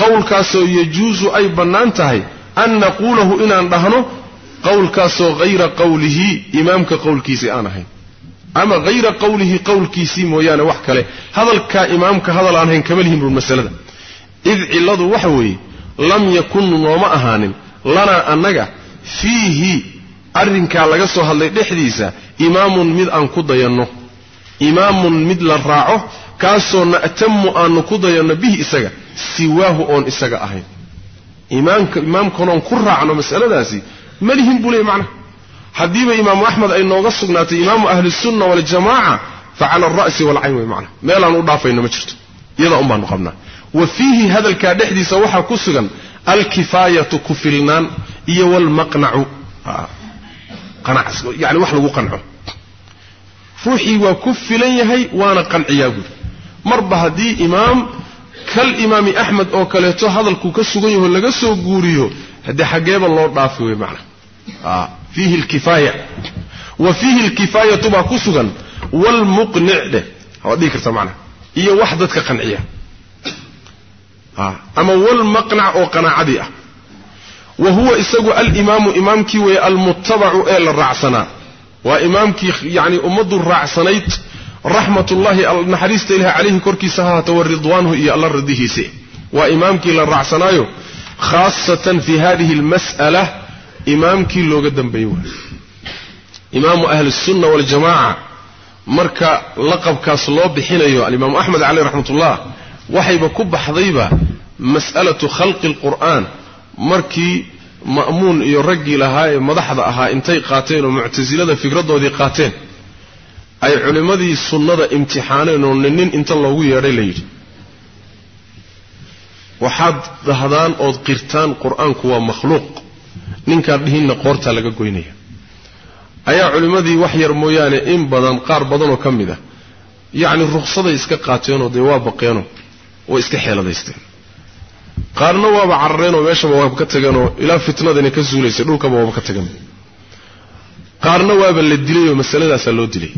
Qowlkaasoo yajuusu ay bannaan tahay an naquulahu inaan dhahno qowlkaasoo hayra qawlihi imaamka qowlkiisii aan ahayn. Ama hayra qawlihi qowlkiisii mooyaane wax kale. Hadalkaa imaamka hadal aan ahayn kama lihin buun masalada. Id cilladu waxa weeye lam yakun nooma ahaanin. Lanaa annaga fiihi arrinkaa laga soo hadlay dhexdiisa imaamun mid aan ku dayanno. Imaamun mid la raaco kaasoo na'tamu aanu ku dayanno bihi isaga siwaahu oon isaga ahayn. Imaamka imaamkanoon ku raacno masaladaasi ma lihin buu leey macnaha. Haddiiba imaamu axmed ay nooga sugnaatay imaamu ahlisunna waljamaaca fa cala alra'si walcayn wey macnaha. Meelaan u dhaafayno ma jirto. Iyadaa un baanu qabnaa. Wa fiihi hadalkaa dhexdiisa waxaa ku sugan alkifaayatu ku filnaan iyo قناع يعني واحد لو قنعه. روحي وكف ليه هاي وأنا قنع ياقول مربها دي إمام كالامام أحمد أو كالهتو هذا الكوكس وغيه اللي قصه وقوريه هده حقيب الله ضعفه معنا. آه فيه الكفاية. وفيه الكفاية تبع كسغا والمقنع ده. هو ديكر سمعنا هي وحدة كقنعية آه، أما والمقنع أو قناع وهو إسقى الإمام إمامك والمتبع إلى الرعسنا وإمامك يعني أمد الرعسنيت رحمة الله النحريست إليها عليه كركي سهات والرضوانه إيا الله رضيه سيه وإمامك للرعسنايو خاصة في هذه المسألة إمامك لو قدم بيوه. إمام أهل السنة والجماعة مركا لقب كاسلوب بحين أيها الإمام أحمد عليه رحمة الله. وحيب كب حضيبة مسألة خلق القرآن. Markii ma'muun iyo raggii lahaa ee madaxda ahaa intay qaateen oo muctasilada fikradoodii qaateen ay culimmadii sunnada imtixaaneen oo nin inta loogu yeedhay la yidhi. Waxaad dahdaan ood qirtaan qur'aanku waa makhluuq. Ninkaan dhihinna qoortaa laga goynaya. Ayaa culimmadii wax yar mooyaane in badan qaar badanoo ka mid ah. Yacni ruqsaday iska qaateenoo dee waa baqeenoo way iska xeeladaysteen qaarna waaba carareenoo meeshaba waaba ka tageenoo ilaa fitnadani ka suulaysay dhulkaba waaba ka tageen qaarna waaba la dilay oo masaladaasaa loo dilay.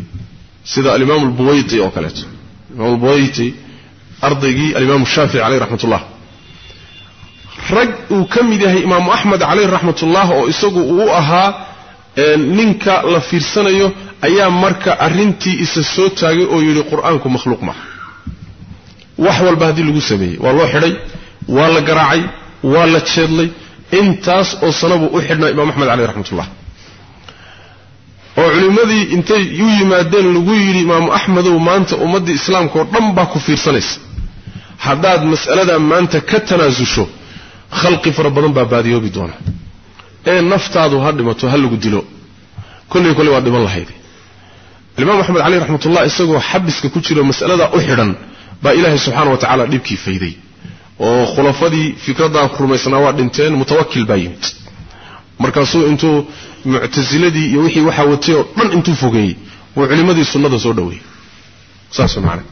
Sida alimaamu albuwayti oo kaleeto. Imaam albuwayti ardaygii alimaamu shaafici caleyh raxmatullah rag uu ka mid yahay imaamu axmed caleyh raxmatullah oo isagu uu ahaa ninka la fiirsanayo ayaa marka arrintii isa soo taagay oo yidhi qur'aanku makhluuq maaha wax walba haddii lagu sameeyey waa loo xidhay waa la garaacay waa la jeedlay. Intaas oo sanabuu u xidhnaa imaam axmed caleyh raxmatullah. Oo culimmadii intay u yimaadeen lagu yidhi imaamu axmedow maanta ummaddii islaamka oo dhan baa ku fiirsanaysa. Haddaad mas'aladaa maanta ka tanaasusho khalqi fara badan baa baadiyoobi doona. Ee naftaadu ha dhimato ha lagu dilo. Kolley kolley waa dhiman lahayde alimaam axmed caleyh raxmatullah isagoo xabiska ku jiro mas'aladaa u xidhan baa ilaahay subxaana wa tacaala dhibkii fayday waa dhinteen mutawakil baa yimid markaasuu intuu muctasiladii iyo wixii waxaa watay oo dhan intuu fogeeyey wuu culimmadii sunnada soo dhoweeyey saas macana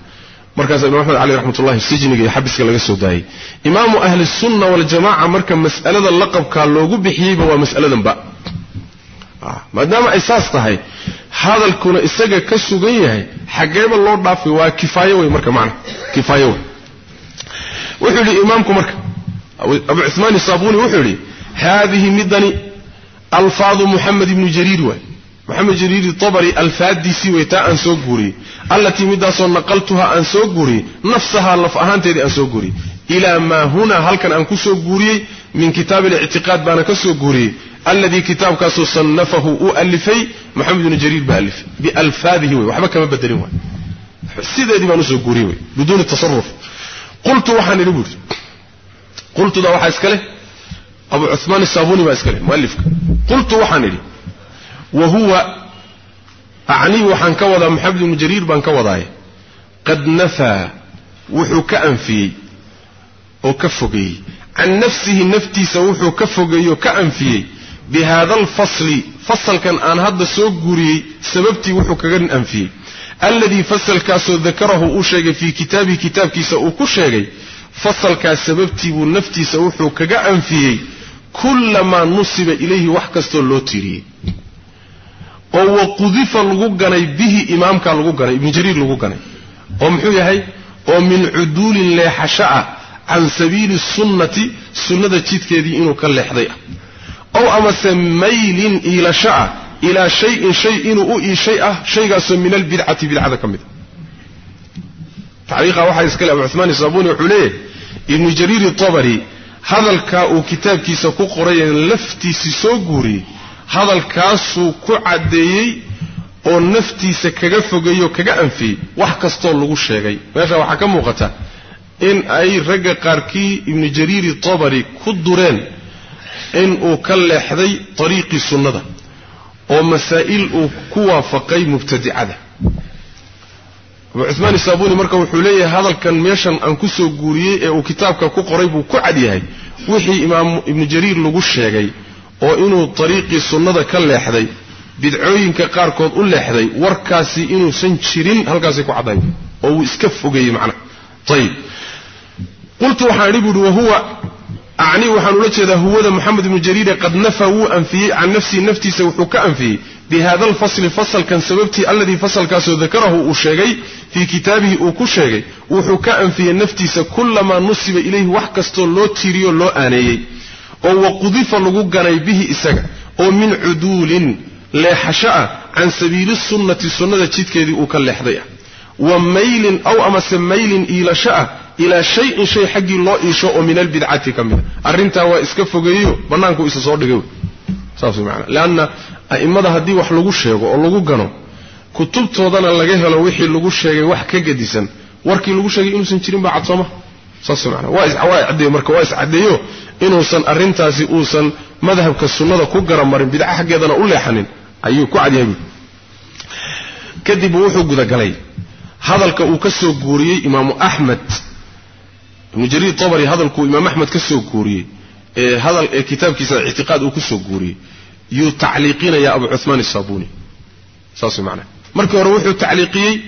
markaasa imam axmed caleyh raxmatullahi sijniga iyo xabiska laga soo daayey imaamu ahli sunna waljamaca marka mas'alada laqabkaa loogu bixiyeyba waa mas'aladanba maadaama ay saas tahay hadalkuna isaga ka sugan yahay xaggeeba loo dhaafay waa kifaayo wey marka macna kifaayo wey wuxuu li imaamku أبو عثمان الصابوني sabuni هذه مدني ألفاظ محمد بن جرير ibn محمد جرير الطبري الفادي سويتا أن سوغوري التي مداسو نقلتها أن سوغوري نفسها لفأهان تيدي أن إلى ما هنا هل كان أن كسوغوري من كتاب الاعتقاد بان كسوغوري الذي كتاب كسو صنفه أؤلفي. محمد بن جرير بألف بألفاظه وحبك ما بدلين السيدة دي ما نسوغوري بدون التصرف. قلت وحن لبور قلت ذا وحا اسكله أبو عثمان الصابوني ما اسكله مؤلف. قلت وحن لي وهو أعني وحن كوضا محمد المجرير بان كوضاه قد نفى وحو كأنفي وكفقي عن نفسه نفتي سوحو كفقي وكأنفي بهذا الفصل فصل كان آن هذا سوق قري سببتي وحو كغن أنفي. الذي فصل كاسو ذكره أشيغ في كتابه كتاب كيسا أكشيغ فصل كاسببتي ونفتي سوحو كقعن فيه كل ما نصب إليه وحكستو اللوتيري oo waqudifa lagu ganay bihi imaamkaa lagu ganay ibnu jariir lagu ganay oo muxuu yahay oo min cuduulin leexasho ah can sabiili sunnati sunnada jidkeedii inuu ka leexday ah ow amase maylin iilasho ah ilaa shayin shay inuu u iishay ah shaygaasoo min albidcati bidcada ka mid a tacriiqa waxaa iskale abu cumaan isaabuni wuxuu leeyahay ibnu jariir tabari hadalkaa uu kitaabkiisa ku qoraye laftiisii soo guuriyey hadalkaasuu ku caddeeyey oo naftiisa kaga fogeeyey oo kaga anfiyey wax kastoo lagu sheegay meesha waxaa ka muuqata in ay ragga qaarkii ibnu jariiri tabari ku dureen in uu ka leexday ariiqii sunnada meeshan aan ku soo guuriyey ee uu kitaabka ku qoray buu ku cad yahay wixii imaam ibnu jariir lagu sheegay oo inuu ariiqii sunnada ka leexday bidcooyinka qaarkood u leexday warkaasi inuusan jirin halkaasay ku caddayn oo wuu iska fogeeyey macnaha ayib qultu waxaan idhi buuhi wahuwa أعني وحن ولجد هو محمد بن جرير قد نفى أنفي عن نفسي نفتي سوحك أنفي. بهذا الفصل فصل كان سببتي الذي فصل كاسو ذكره أشيغي في كتابه أكشيغي. وحك أنفي نفتي سكلما نصب إليه وحكستو لو تيريو لو آنيي أو وقذف لغو به إساق. أو من عدول لا حشاء عن سبيل السنة السنة تشيد كذي أكل وميل أو أما سميل إلى شاء ilaa shayin shay xaggii loo iisho oo min albidcati ka mid a. Arrintaa waa iska fogeeyo bannaanku isa soo dhigay saas macanaa leanna a'immada haddii wax lagu sheego oo lagu gano kutubtoodana laga helo wixii lagu sheegay wax ka gedisan warkii lagu sheegay inuusan jirin baa cad saas macanaa waa caddeeyo marka waa iscaddeeyo inuusan arrintaasi uusan madhabka sunnada ku garamarin bidca xaggeedana u leexanin ayuu ku cadyahay buui wuxuu gudagalay. Hadalka uu ka soo guuriyey imaamu axmed ابن جرير الطبري هذا الكو إمام أحمد كسو كوري إيه، هذا الكتاب إيه، كيس اعتقاد وكسو كوري يو تعليقين يا أبو عثمان الصابوني ساسي معنا. مركو روحي التعليقي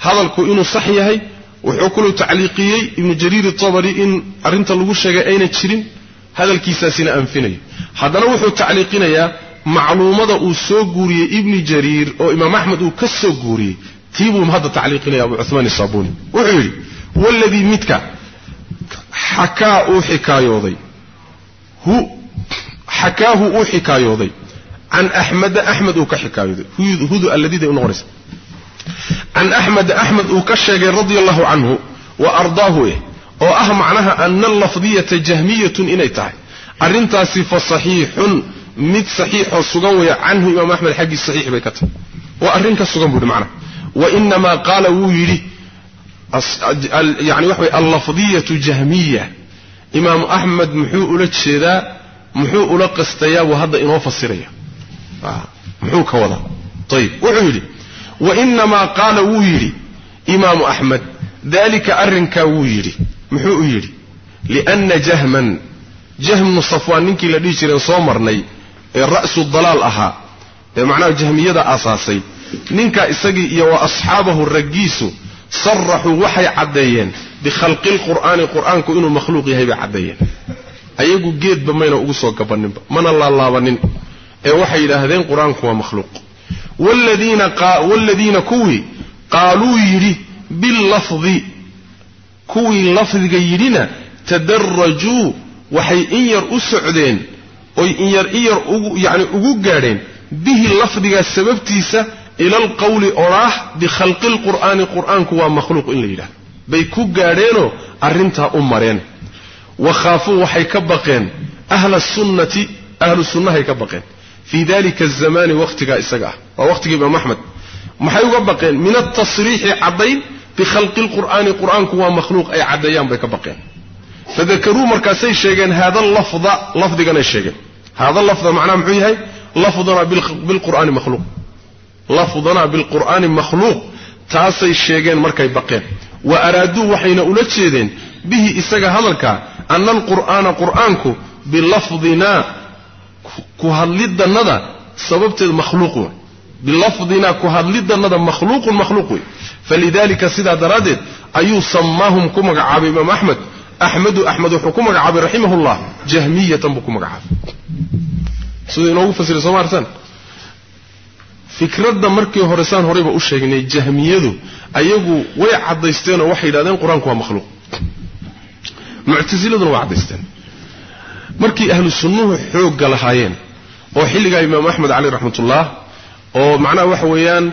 هذا الكو إنه هاي وحكله تعليقي ابن جرير الطبري إن أرنت اللغوشة أين تشرين. هذا الكيساسين أنفني هذا روحي التعليقين يا معلومة أسو كوري ابن جرير أو إمام أحمد كسو كوري تيبهم هذا تعليقين يا أبو عثمان الصابوني وحيري والذي متك حكا أو هو حكاه أو حكايوضي عن أحمد أحمد أو هو الذي ده نغرس. عن أحمد أحمد أو رضي الله عنه وأرضاه إيه. وأه معناها أن اللفظية جهمية إني تعي أرنتاس فصحيح مد صحيح الصقوي عنه إمام أحمد حق الصحيح بكته وارنت الصقوي بمعنى. وإنما قال ويري يعني وحوي اللفظية جهمية. إمام أحمد محو أولا محوء محو قستيا وهذا إنه فصيريا آه، محو كوضا. طيب وعيلي وإنما قال ويري إمام أحمد ذلك أرنك ويري محو ويري لأن جهما جهم صفوان نكي لدي صومرني الرأس الضلال أها. معناه جهمية أساسي. نكا إساقي يو أصحابه الرقيسو. Saraxuu waxay caddeeyeen bikhalqi lqur'aani qur'aanku inuu makhluuq yahay bay caddeeyeen ayagu geedba mayna ugu soo gabanninba mana laalaabanin ee waxay yidhaahdeen qur'aanku waa makhluuq waaladiina kuwii qaaluu yidhi billafdi kuwii lafdiga yidhina tadarajuu waxay in yar u socdeen oy in yar in yar yani ugu gaadheen bihi lafdigaa sababtiisa إلى القول أراه بخلق القرآن. قرآن كوا مخلوق إلا إله بيكو قارينو أرنتا أمارين وخافوا وحيكبقين أهل السنة أهل السنة هيكبقين في ذلك الزمان وقتك إساقا ووقتك إمام أحمد. محيكبقين من التصريح عضين بخلق القرآن. قرآن كوا مخلوق. أي عديان بيكبقين فذكروا مركزي الشيقين هذا اللفظ لفظي قنا الشيقين هذا اللفظ معناه معيه لفظنا بالقرآن مخلوق. لفظنا بالقرآن مخلوق تاسي الشيغين مركي بقين وأرادوه حين أولتشيذين به إساق هذلك أن القرآن قرآنك باللفظنا كهالد الندى سببت المخلوق باللفظنا كهالد الندى مخلوق المخلوق فلذلك سيدة درادت أيو سماهم كمك عبي إمام أحمد أحمد أحمد حكمك عبي رحمه الله جهمية بكمك عبي سيدة نوفة سيدة سمارتان fikradda markii hore saan horeyba u sheegnay jahmiyadu ayagu way caddaysteenoo waxay yidhahdeen qur'aanku waa makhluuq. Muctasiladuna waa caddaysteen. Markii ahlu sunnuhu xoogga lahaayeen oo xilligaa imaam axmed cali raxmatullah oo macnaha waxa weeyaan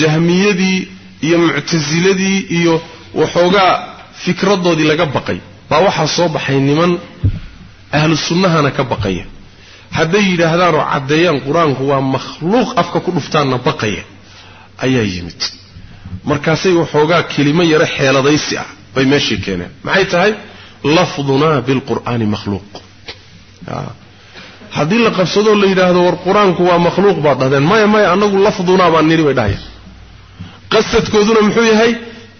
jahmiyadii iyo muctasiladii iyo waxoogaa fikradoodii laga baqay baa waxaa soo baxay niman ahlu sunnahana ka baqaya hadday yidhaahdaan oo caddeeyaan qur'aanku waa makhluuq afka ku dhuftaanna baqaya. Ayaa yimid. Markaasay waxoogaa kelimo yaro xeeladaysi ah bay meeshii keeneen. Maxay tahay? Lafdunaa bilqur'aani makhluuq. Haddii la qabsadoo la yidhaahdo war qur'aanku waa makhluuq baad dhahdeen maya maya annagu lafdunaa baan nidhi bay dhahayaan qasadkooduna muxuu yahay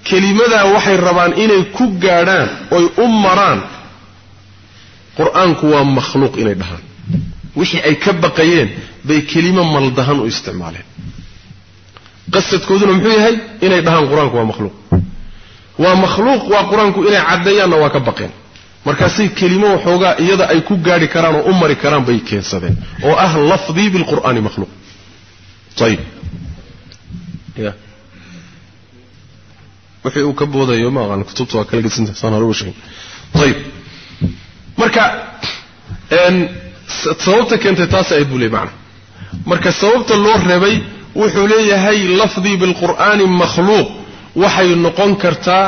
kelimadaa waxay rabaan inay ku gaadhaan oy u maraan. Qur'aanku waa makhluuq inay dhahaan wixii ay ka baqayeen bay kelimo maldahan u isticmaaleen. Qasadkooduna muxuu yahay? Inay dhahaan qur'aanku waa makhluuq. Waa makhluuq waa qur'aanku inay caddeeyaanna waa ka baqeen. Markaasay kelimo waxoogaa iyada ay ku gaadhi karaan oo u mari karaan bay keensadeen. Oo ah lafdii bilqur'aani makhluuq. Ayib wixii uu ka boodayo ma aqaan kutubta waa kala gedsantahay saan hore u sheegay. Ayib marka sababta keentay taas ahayd buu leey macna marka sababta loo reebay wuxuu leeyahay lafdii bilqur'aani makhluuq waxay noqon kartaa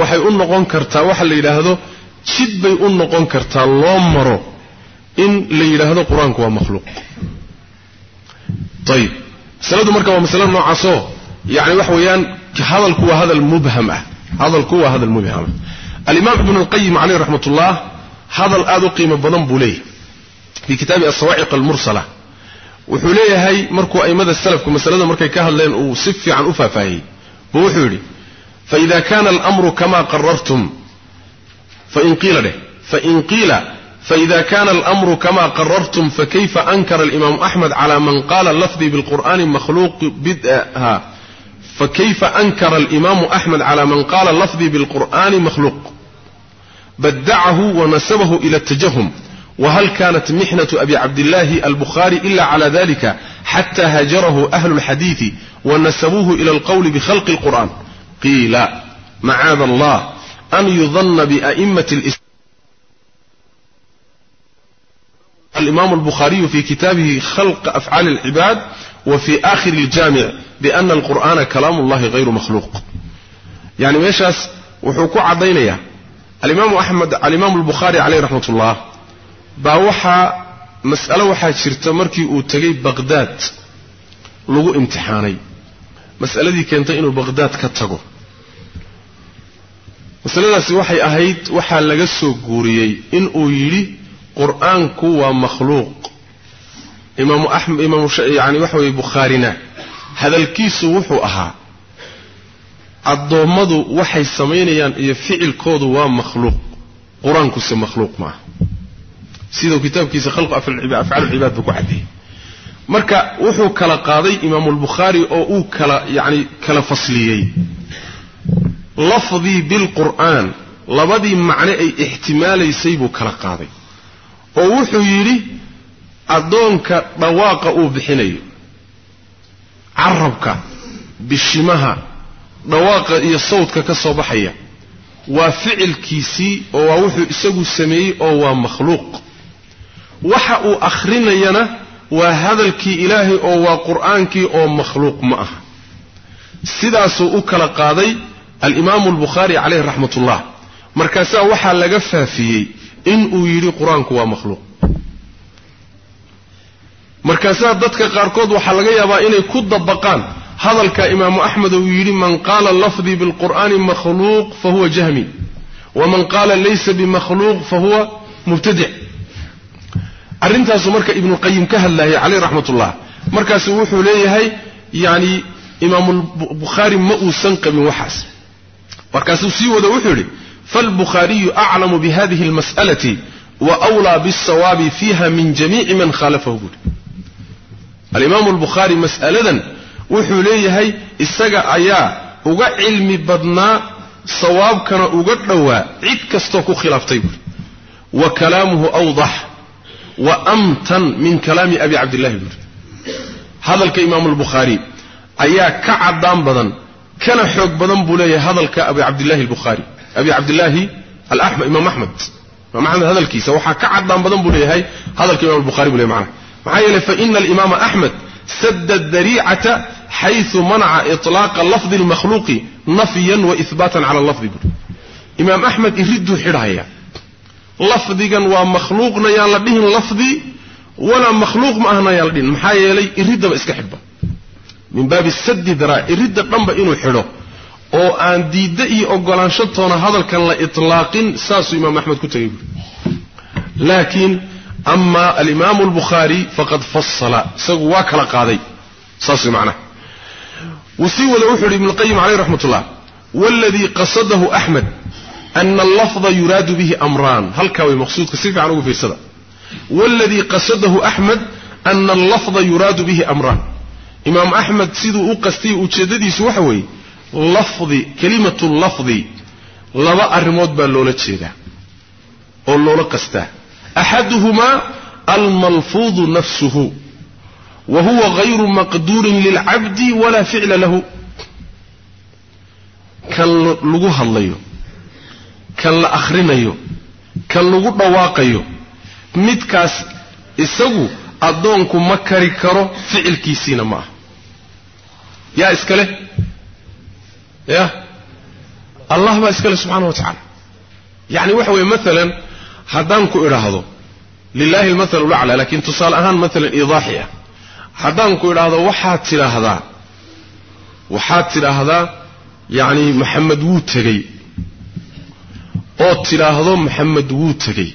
waxay u noqon kartaa waxa la yidhaahdo jid bay u noqon kartaa loo maro in la yidhaahdo qur-aanku waa makhluuq ayib masaladu marka waa masalo noocaasoo yani waxa weeyaan hadalku waa hadal mubham ah hadalku waa hadal mubham ah alimaam ibnu lqayim caleyh raxmat ullah hadal aad u qiimo badan buu leeyahay في كتاب الصواعق المرسلة. وحولي هاي مركو أي مدى السلف كما سألنا مركي كهلين وصفي عن أفافه بوحولي. فإذا كان الأمر كما قررتم فإن قيل له. فإن قيل فإذا كان الأمر كما قررتم فكيف أنكر الإمام أحمد على من قال اللفظ بالقرآن مخلوق بدأها فكيف أنكر الإمام أحمد على من قال اللفظ بالقرآن مخلوق؟ بدعه ونسبه إلى التجهم. وهل كانت محنة أبي عبد الله البخاري إلا على ذلك حتى هجره أهل الحديث ونسبوه إلى القول بخلق القرآن؟ قيل معاذ الله أن يظن بأئمة الإسلام الإمام البخاري في كتابه خلق أفعال العباد وفي آخر الجامع بأن القرآن كلام الله غير مخلوق. يعني ميشاس وحكو عضينيا الإمام أحمد الإمام البخاري عليه رحمة الله baa waxaa mas'alo waxaa jirta markii uu tegay baqhdaad lagu imtixaanay. Mas'aladii keentay inuu baqhdaad ka tago. Masaladaasi waxay ahayd waxaa laga soo guuriyey in uu yidhi qur'aanku waa makhluuq. Imaamu axmed imaamu yani waxa weeye bukhaarina hadalkiisu wuxuu ahaa addoommadu waxay samaynayaan iyo ficilkoodu waa makhluuq. Qur'aankuse makhluuq maaha sidau kitaabkiisa afcaal cibaad buu ku caddeeyey marka wuxuu kala qaaday imaamulbukhaari oo uu kala yani kala fasliyey. Lafdii bilqur'aan labadii macne ay ixtimaalaysay buu kala qaaday. Oo wuxuu yidhi addoonka dhawaaqa uu bixinayo carabka bishimaha dhawaaqa iyo sawdka ka soo baxaya waa ficilkiisii oo waa wuxuu isagu sameeyey oo waa makhluuq waxa uu akhrinayana waa hadalkii ilaahay oo waa qur'aankii oo makhluuq ma aha. Sidaasuu u kala qaaday alimaamu albukhaari caleyh raxmat ullah markaasaa waxaa laga faafiyey inuu yidhi qur'aanku waa makhluuq. Markaasaa dadka qaarkood waxaa laga yaabaa inay ku dabaqaan hadalka imaamu axmed uu yidhi man qaala lafdii bilqur'aani makhluuq fa huwa jahmi waman qaala laysa bimakhluuq fahuwa mubtadic arrintaasu marka ibnuqayim ka hadlayay caleyh raxmatullah markaasu wuxuu leeyahay yani imaamulbukhaari ma uusan qabin waxaas. Markaasuu sii wado wuxuu yidhi falbukhaariyu aclamu bihadihi almas'alati wa wlaa bialsawaabi fiiha min jamiici man khaalafahu buuri alimaamu albukhaari mas'aladan wuxuu leeyahay isaga ayaa uga cilmi badnaa sawaabkana uga dhowaa cid kastoo ku khilaaftay. Buuri wa kalaamuhu awdax وأمتن من كلام أبي عبد الله بن هذا الإمام البخاري. أيا كعدام بدن كان حق بدن بولي هذا أبي عبد الله البخاري. أبي عبد الله الأحمد إمام أحمد. ما معنى هذا الكيس. وحا كعدام بدن بولي هاي هذا الإمام البخاري بولي معنا. معايا فإن الإمام أحمد سد الذريعة حيث منع إطلاق اللفظ المخلوق نفيا وإثباتا على اللفظ بولي. إمام أحمد يرد حرايا lafdigan waa makhluuqna yaan la dhihin lafdi walaa makhluuq ma ahna yaan la dhihin. Maxaa yeelay iriddaba iska xidhba. Min baabi sadi daraa iridda dhanba inuu xidho oo aan diidda iyo ogolaansho toona hadalkan la itlaaqin saasuu imaam axmed ku tegay buuri laakiin ama alimaamu albukhaari faqad fasala isagu waa kala qaaday saas way macnaha. Wuu sii wada wuxuu yidhi ibnuqayim caleyh raxmat waladii qasadahu axmed أن اللفظ يراد به أمران. هل كوي مقصود كسيف عنه في صدق والذي قصده أحمد أن اللفظ يراد به أمران. إمام أحمد سيدو أقستي أجددي سوحوي. لفظ كلمة اللفظ لبا أرمود باللولة شيدا أو اللولة قستا. أحدهما الملفوظ نفسه. وهو غير مقدور للعبد ولا فعل له. كان لغوها الله kan la akhrinayo kan lagu dhawaaqayo midkaas isagu addoonku ma kari karo ficilkiisiina ma aha. Yaa iska leh? Ya allah baa iska leh subxaana wa tacaala. Yacni waxa weeye maalan haddaan ku idhaahdo lilahi almathalu laclaa laakiin tusaale ahaan maalan idaaxi ah haddaan ku idhaahdo waxaad tidhaahdaa waxaad tidhaahdaa yacni maxamed wuu tegey ood tidhaahdo maxamed wuu tegey.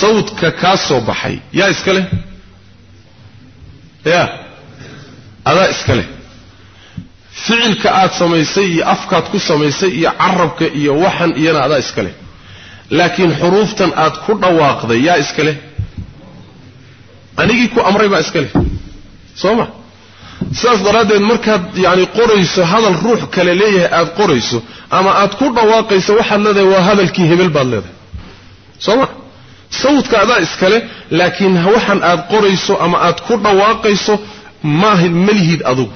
Sawdka kaa soo baxay yaa iska leh? Ya adaa iska leh. Ficilka aad samaysay iyo afkaad ku samaysay iyo carabka iyo waxan iyana adaa iska leh. Laakiin xuruuftan aad ku dhawaaqday yaa iska leh? Anigii ku amray baa iska leh. Soo ma ساس درادين مركاد يعني قريسو هذا الروح كالليه اد قريسو اما اد كورنا واقيسو وحال لدي وهذا الكيهبل بال لدي صمع صوت كادا اسكالي لكن وحان اد قريسو اما اد كورنا واقيسو ماهن ملهيد ادو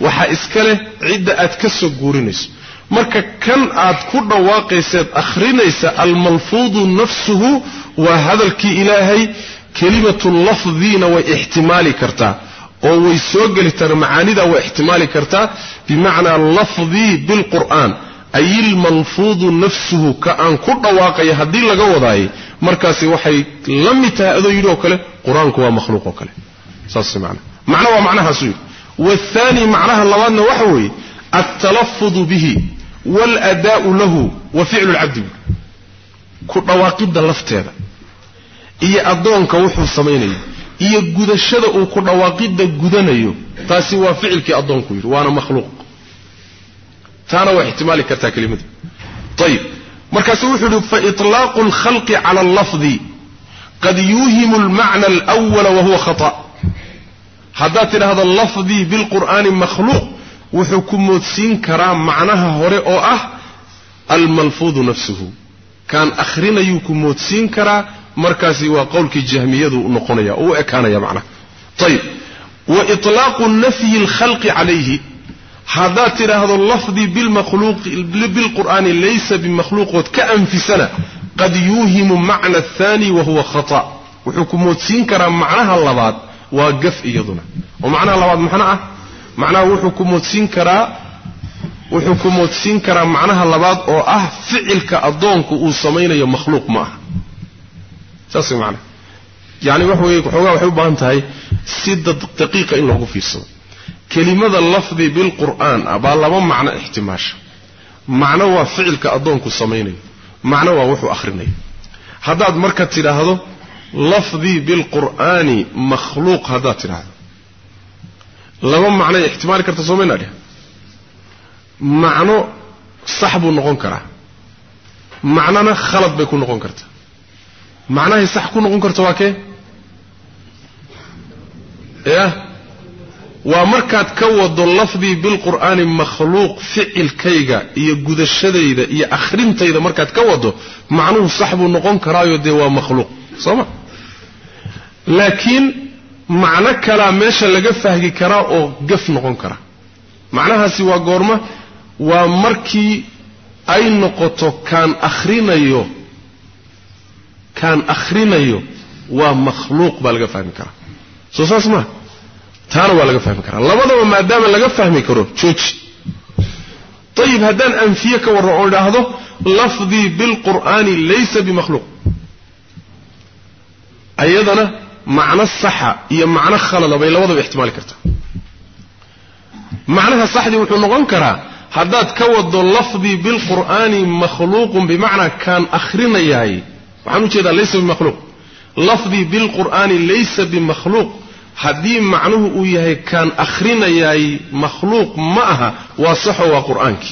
وحا اسكالي عدة اد كسو قورينيس مركا كان اد كورنا واقيسو اخرينيس الملفوض نفسه وهذا الكي الهي كلمة اللفظين واحتمالي كرتاه ووي سوق لتر معانيدا واحتمالي كرتا بمعنى لفظي بالقرآن أي المنفوض نفسه كأن كل واقعي هذه اللقاء وضعي مركاسي وحي لم يتهدو يلوك له قرآن كوا مخلوق له ساس معنى معنى ومعنى هسوي والثاني معنى الله أنه وحوي التلفظ به والأداء له وفعل العبد كل واقع دا لفت هذا إيا أدوانك وحو سمينيه iyo gudashada uu ku dhawaaqidda gudanayo taasi waa ficilkii addoonku yidhi waana makhluuq taana waa ixtimaali kartaa kelimadu ayib markaasu wuxuu yihi faitlaaqu alkhalqi cala allafdi qad yuuhimu almacna alwala wahuwa khata haddaad tidhaahdo lafdii bilqur'aani makhluuq wuxuu ku moodsiin karaa macnaha hore oo ah almalfuudu nafsuhu kaan akhrinayuu ku moodsiin karaa مركزي وقولك الجهمية نقنية أو أكانية معنا طيب وإطلاق النفي الخلق عليه هذا ترى هذا اللفظ بالمخلوق بالقرآن ليس بمخلوق كأنفسنا قد يوهم معنى الثاني وهو خطأ وحكم تسينكرا معناها اللبات وقف إيضنا ومعناها اللبات محناها معناها وحكم تسينكرا وحكم تسينكرا معناها اللبات وأه فعل أدونك أصمين يا مخلوق معه saas macnaha yani waxa weye waxoogaa waxay u baahan tahay si daqiiqa in loogu fiirsado kelimada lafdi bilqur'aan ah baa laba macno ixtimaasha macno waa ficilka addoonku samaynayo. Macno waa wuxuu akhrinayo. Haddaad marka tidhaahdo lafdii bilqur'aani makhluuq haddaad tidhaahdo. Laba macnoy ixtimaali karta soomaynaa dheh macno sax buu noqon karaa. Macnona khalad bay ku noqon kartaa macnahay sax ku noqon karta waa kee? Yah waa markaad ka wado lafdii bilqur'aani makhluuq ficilkayga iyo gudashadayda iyo akhrintayda markaad ka wado macnuhu sax buu noqon karaayo dee waa makhluuq. Soo ma laakiin macno kalaa meesha laga fahgi karaa oo gaf noqon kara macnahaasi waa goorma waa markii ay noqoto kaan akhrinayo kaan akhrinayo waa makhluuq baa laga fahmi karaa. Soo saas maa taana waa laga fahmi karaa. Labadaba maadaama laga fahmi karo jooji. Ayib haddaan anfiye ka warro oon idhaahdo lafdii bilqur'aani laysa bimakhluuq. Ayadana macno saxa iyo macno khalada bay labadaba ixtimaali kartaa. Macnaha saxdii wuxuu noqon karaa haddaad ka wado lafdii bilqur'aani makhluuqun bimacnaa kaan akhrinayahay وحمد شهده ليس بمخلوق. لفظي بالقرآن ليس بمخلوق. حديم معنوه اياه كان أخرين ياي مخلوق معها وصحه وقرآنك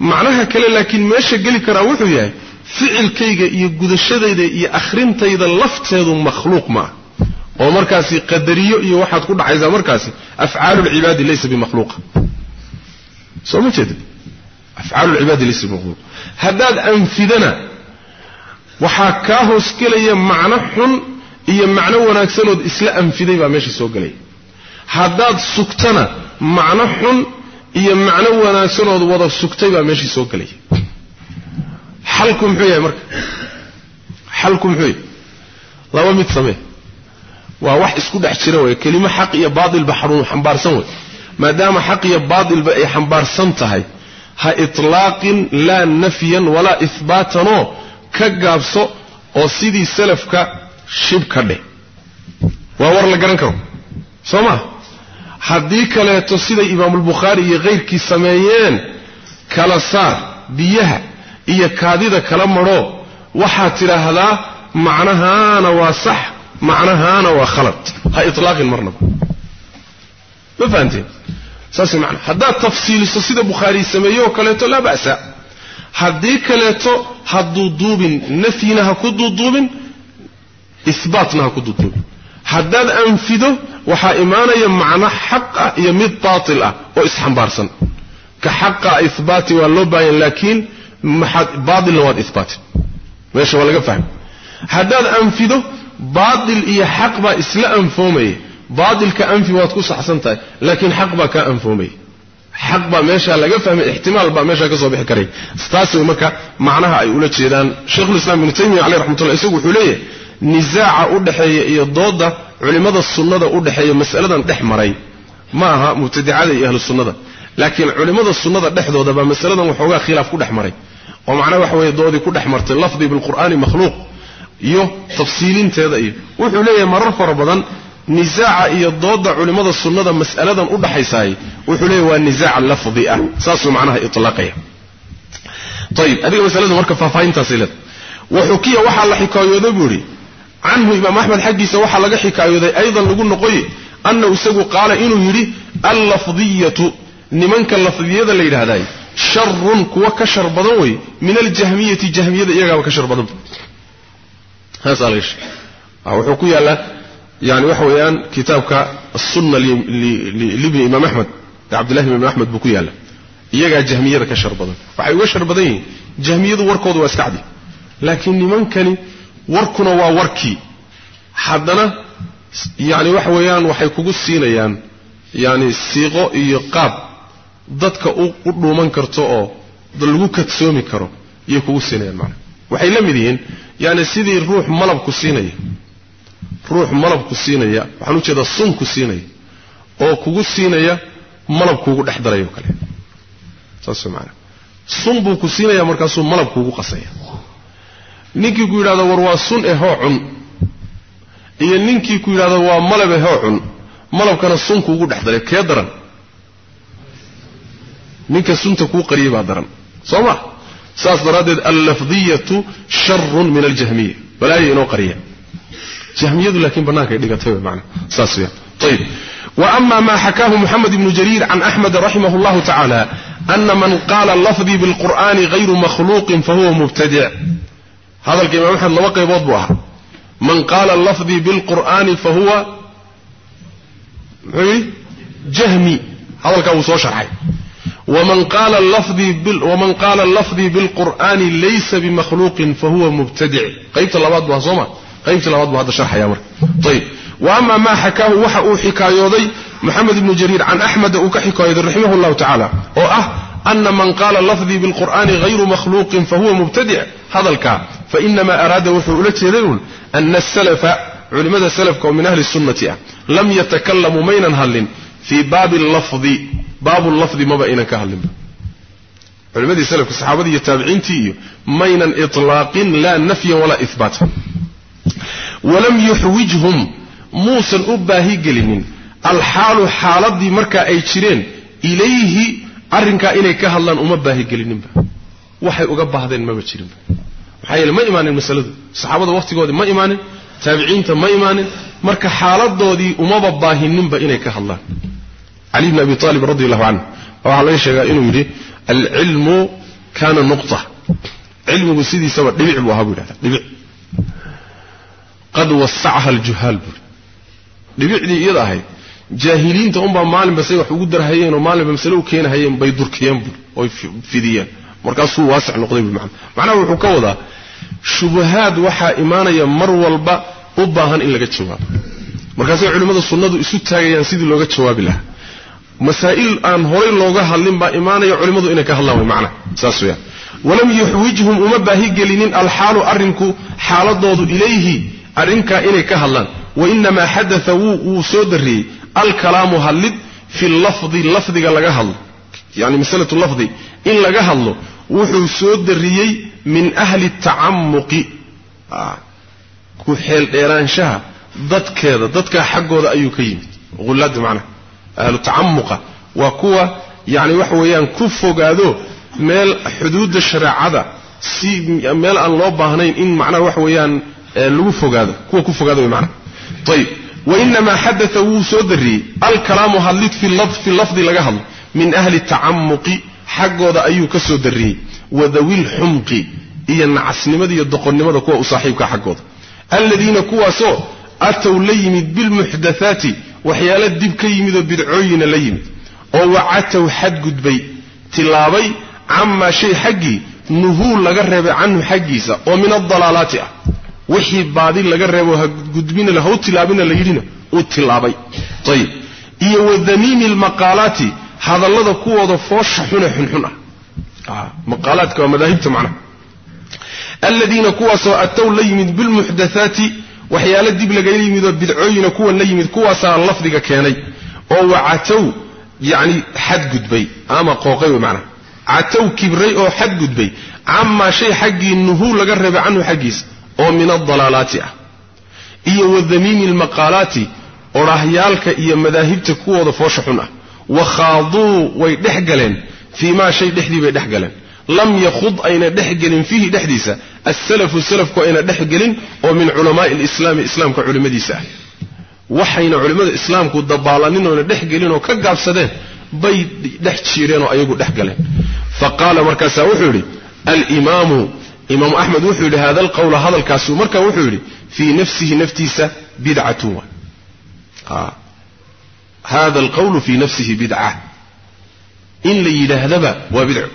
معناها كلا لكن ما يشكلي كراوحه اياه فعل كيغا يقود الشديد إيه أخرين تايدا لفت هذا مخلوق معه. ومركاسي قدريو إيه واحد كل عايز مركاسي أفعال العباد ليس بمخلوق. سألو ما أفعال العباد ليس بمخلوق. هذا أنفذنا. وحاكاه اسكليا إيه معنى حن اي معنى واناكسنود اسلاء انفذي باميش سوكلي حداد سكتنا معنى حن اي معنى واناكسنود وضا سكتي باميش سوقلي حلكم يا مرك. حلكم حوية. لا وميت سميه وواح اسكود احتراوي كلمة حقية بعض البحرون حنبار سوي ما دام حقية بعض البحرون حنبار سنتهي ها إطلاق لا نفيا ولا إثباتا. Salafka shib ka dheh waa war la garan karo soo maa haddii kaleeto siday imaamulbukhaari iyo kayrkii sameeyeen kala saar biyaha iyo kaadida kala madhoo waxaad tidhaahdaa macnahaana waa sax macnahaana waa khalad ha itlaaqin marnaba ma fahanteen saas man haddaad tafsiiliso sida bukhaari sameeyeoo kaleeto laa ba'sa haddii kaleeto ha duuduubin nafyina ha ku duuduubin ihbaatna ha ku duuduubin. Haddaad anfido waxaa imaanaya macno xaq ah iyo mid baatil ah oo isxambaarsan. Ka xaqa ihbaati waa loo baahan laakiin baatilna waad ihbaatin meesha waa laga fahmay haddaad anfido baatil iyo xaq baa isla anfoomaya baatilka anfi waad ku saxsan tahay laakiin xaq baa kaa anfoomaya xaq baa meeshaa laga fahmay ixtimaal baa meeshaa ka soo bixi karay. Taas way marka macnaha ay ula jeedaan. Sheikhulislaam ibnu taymiya caleyh raxmatullah isagu wuxuu leeyahay nisaaca u dhexeeya iyo dooda culimmada sunnada u dhexeeya mas'aladan dhex maray. Ma aha mubtadicada iyo ahlu laakiin culimmada sunnada dhexdooda baa masaladan waxoogaa khilaaf ku dhex maray. Oo macnaha waxa weeye doodii ku dhex martay lafdii bilqur'aani makhluuq iyo tafsiilinteeda iyo. Wuxuu leeyahay marar fara badan nisaaca iyo dooda culimmada sunnada mas'aladan u dhaxaysaay wuxuu leeyahy waa nisaaca lafdi ah. Saasuu macnaha itlaaqaya ayib adiga masaladu marka faahfaahintaasay waxukiya waxaa la xikaayooday buu idhi canhu imaam axmed xaggiisa waxaa laga xikaayooday aydan lagu noqoye annahu isagu qaala inuu yidhi allafdiyatu nimanka lafdiyada la yidhaahdaay sharun kuwa ka shar badan wey min aljahmiyati jahmiyada iyagaaba ka shar badan yani waxa weeyaan kitaabka asunna libni imaam axmed cabdillahi ibn imaam axmed buu ku yaalla. Iyagaa jahmiyada ka shar badan. Waxay uga shar badan yihiin. Jahmiyadu warkooda waa iska cadi. Laakiin nimankani warkuna waa warkii haddana yani waxa weeyaan waxay kugu siinayaan yani siiqo iyo qaab dadka u dhuuman karto oo lagu kadsoomi karo iyay kugu siinayaan maana waxay la mid yihiin yani sidii ruux malabku siinaya ruux malabku siinaya waxaan u jeedaa sunku siinaya oo kugu siinaya malabkuugu dhex darayo kale. Saas maana sun buu ku siinaya markaasuu malabkuugu qasaya. Ninkii ku yidhahdo war waa sun e hoo cun. Iyo ninkii ku yidhahdo waa malabe hoo cun. Malabkana sunkuugu dhex daray kee daran? Ninka sunta kuu qariyay baa daran. Soo ma? Saas daraaddeed allafdiyatu sharun min aljahmiya. Walaaya inoo qariya jahmiyadu laakiin bannaankay dhigatay w mana saas وأما ما حكاه محمد بن جرير عن أحمد رحمه الله تعالى أن من قال لفظي بالقرآن غير مخلوق فهو مبتدع. هذا الإمام أحمد لوقع بوضبها من قال لفظي بالقرآن فهو جهمي. هذا الكلام سو شرحي ومن قال اللفظي بال ومن قال اللفظي بالقرآن ليس بمخلوق فهو مبتدع. قيبت اللباد بها صوما قيبت اللباد بها هذا شرح يا مر طيب وأما ما حكاه وحا حكايوذي محمد بن جرير عن أحمد وكحكاية رحمه الله تعالى وأه أن من قال لفظي بالقرآن غير مخلوق فهو مبتدع هذا الكلام فإنما أراد وحولة يدون أن السلف علماء السلف من أهل السنة لم يتكلموا مينا هل في باب اللفظ باب اللفظ ما بقينا كهل علماء السلف الصحابة التابعين تي مينا إطلاق لا نفيا ولا إثبات ولم يحوجهم موسى أباهي قلمين الحال حالة مركا أي تشرين إليه أرنكا إليه كهلان أمباهي قلنين jirin maxaa yeele ma imaanin masaladu saxaabada waqtigoodii ma imaanin taabiciinta ma imaanin marka xaaladoodii umaba baahininba inay ka hadlaan cali bn abi aalib radi allahu canhu waxaa laga sheegaa inuu yidhi alcilmu kaana nuqta cilmigu sidiisaba dhibic buu ahaa buu yidhahda dhibic maalinba say wax ugu darhayeen oo maalinba masale u keenahayeen bay durkiyeen buuri oy fidiyeen markaasuu waasic noqday buuri macna macnaha wuxuu ka wadaa shubahaad waxaa imaanaya mar walba u baahan in laga jawaabo markaasay culimmada sunnadu isu taagayaan sidii looga jawaabi lahaa masaa'il aan horay looga hadlin baa imaanaya culimmadu inay ka hadlaan way macnaha saas weeyaan walam yuxwijhum uma baahi gelinin alxaalu arrinku xaaladoodu ilayhi أرنك إني كهلا وإنما حدثوا وصدري الكلام هلد في اللفظ اللفظ قال لقهل يعني مسألة اللفظ إن لقهل وحو صدري من أهل التعمق كحيل إيران شاه كذا ضد كذا حق هذا أي كيم غلاد معنا أهل التعمق وكوة يعني وحو كفو قادو مال حدود الشرع هذا سي مال أن لو بهنين إن معنا وحو ينكفوا lagu fogaado كو كو fogaado way طيب وإنما حدث وسدري الكلام هدلت في اللفظ في اللفظ لجهل من أهل التعمق حق هذا أيو كسودري وذوي الحمق إيا النعس نمدي يدقون نمدي كوا أصاحبك حق الذين كو سو أتوا ليمد بالمحدثات وحيالات دب كيمد بدعوين ليمد ووعتوا حد قدبي تلابي عما شيء حقي نهول لقرب عنه حقيسة ومن الضلالات وحي بعدي لجرب وهجدمين له وتلابين اللي يدينه وتلابي. طيب. إيه وذميم المقالات هذا الله قوة فاش حنا حنا حنا آه، مقالات كما ذهبت معنا الذين قوة سأتوا من بالمحدثات وحيال الدب لجيمد بدعين لي من قوة سأل لفظك كاني أو عتو يعني حد جدبي أما قوقي معنا عتو كبري أو حد جدبي عما شيء حقي إنه هو لجرب عنه حقيس. أو من الضلالات إيا وذميم المقالات ورهيالك إيا مذاهب تكوه دفوشحنا وخاضوه ويدحقلن فيما شيء دحدي بيدحقلن لم يخض أين دحقلن فيه دحديسة السلف السلف كو أين ومن علماء الإسلام إسلام كعلماء ديسة وحين علماء الإسلام كو دبالنين ونحقلن وكقاب سدين بيدحشيرين وأيقو دحقلن فقال مركز سوحولي الإمام إمام أحمد وحي لهذا القول هذا الكاسو. مركا وحي في نفسه نفتيسة بدعة. آه. هذا القول في نفسه بدعة. إن لي لهذا وبدع.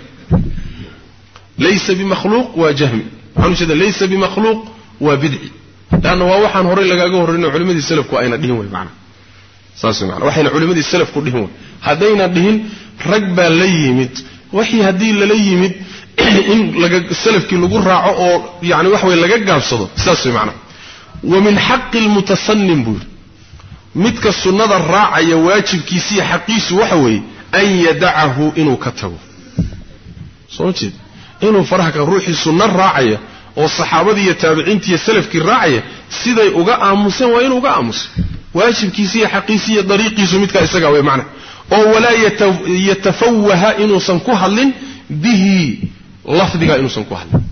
ليس بمخلوق وجهم. ليس بمخلوق وبدع. لأنه وحن هوري لقاقه هورينا علمات السلف كأين أدهم المعنى. ساسو معنا وحين علمات السلف كلهم هذين أدهم رقبا ليمت. وحي هدين لليمت in salafkii lagu raaco oo yani wax wey laga gaabsado saas wey macana wa min xaqi lmutasanim buu yidhi. Midka sunnada raacaya waajibkiisiiyo xaqiisu waxa weeye an yadacahu inuu ka tago. Soo jeed? Inuu faraha ka ruuxii sunno raacaya oo saxaabadii iyo taabiciintii iyo salafkii raacaya siday uga aamuseen waa inuu uga aamuso waajibkiisi iyo xaqiisi iyo dariiqiisu midkaa isagaa wey macna. Oo walaa yatafawaha inuusan ku hadlin bihi lafdigaa inuusan ku hadlin.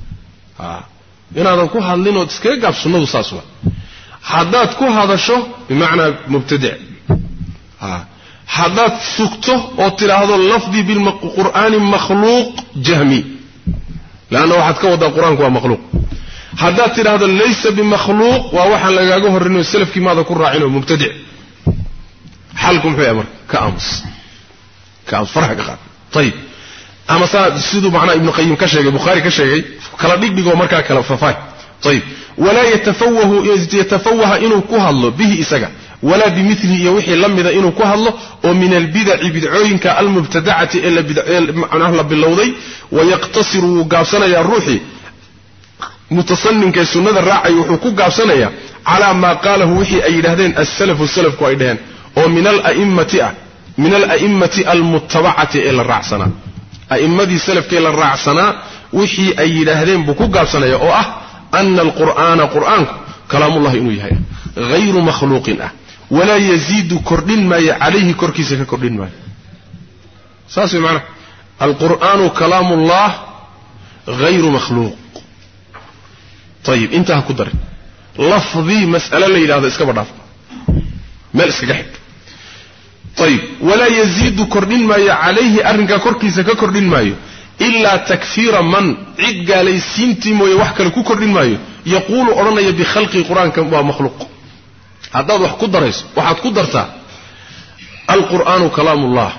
Inaadan ku hadlin ood iskaga gaab sunnadu saas waa. Haddaad ku hadasho bimacnaa mubtadic haddaad sugto oo tidhaahdo lafdii bilqur'aani makhluuq jahmi. Leanna waxaad ka waddaa qur'aanku waa makhluuq. Haddaad tidhaahdo laysa bimakhluuq waa waxaan lagaaga horrayno salafkii maada ku raacin oo mubtadic xalku muxuu yahay marka ka aamus. Ka aamus farxa ka qaad ayib أما سيدو معنى ابن قيم كشيء بخاري كشيء كلا ديك ديك ومركا كلا ففاي طيب ولا يتفوه يتفوه إنه كهالله به إسجع ولا بمثله يوحي لم إذا إنه كهالله ومن البدع بدعوين كالمبتدعة إلا بدع معناه باللوضي ويقتصر قابسنا يا روحي متصنن كالسنة الراعي وحكو قابسنا يا على ما قاله وحي أي لهدين السلف والسلف كأي ومن الأئمة من الأئمة المتبعة إلى الرعسنة أئمتي سلف كيل الرعسنا وحي أي لهذين بكوكال سنة أوه أه، أن القرآن قرآن كلام الله إنه غير مخلوق أه ولا يزيد كردين ما عليه كركيسة كردين ما. ساسي معنا. القرآن كلام الله غير مخلوق. طيب انتهى كدر. لفظي مسألة ليلة هذا اسكبر ما اسكبر طيب ولا يزيد كردين ما عليه أرنك كركيس ككردين ما إلا تكفير من عدق علي سنتيم ويوحك لكو كردين ما يقول أرني بخلق القرآن كما مخلوق. هذا وحكو درس وحكو درته القرآن كلام الله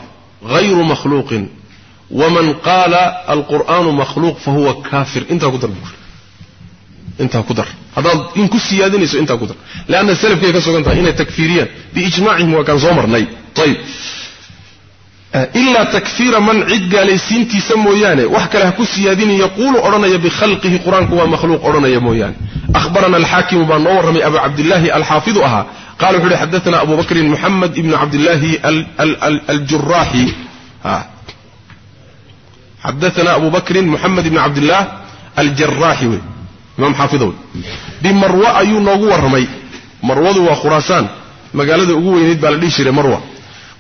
غير مخلوق. ومن قال القرآن مخلوق فهو كافر. انت قدر بقول. انت قدر هذا إن كسيادين انت قدر لأن السلف كيف يسوك انت هنا تكفيريا. بإجماعهم وكان زمر نيب طيب. آه، إلا تكثير من عد قال سنتي سمويانه وحكله كسيادين يقول أرني بخلقه قرآن هو مخلوق أرني موياني أخبرنا الحاكم بن رمي أبا عبد الله الحافظ أها. قال حلي حدثنا أبو بكر محمد ابن عبد الله الجراحي. ها. حدثنا أبو بكر محمد بن عبد الله الجراحي. إمام حافظه. بمروى أيو نوغو ورمي. مروى وخراسان مقالة أقوى ينيد بالليشير مروى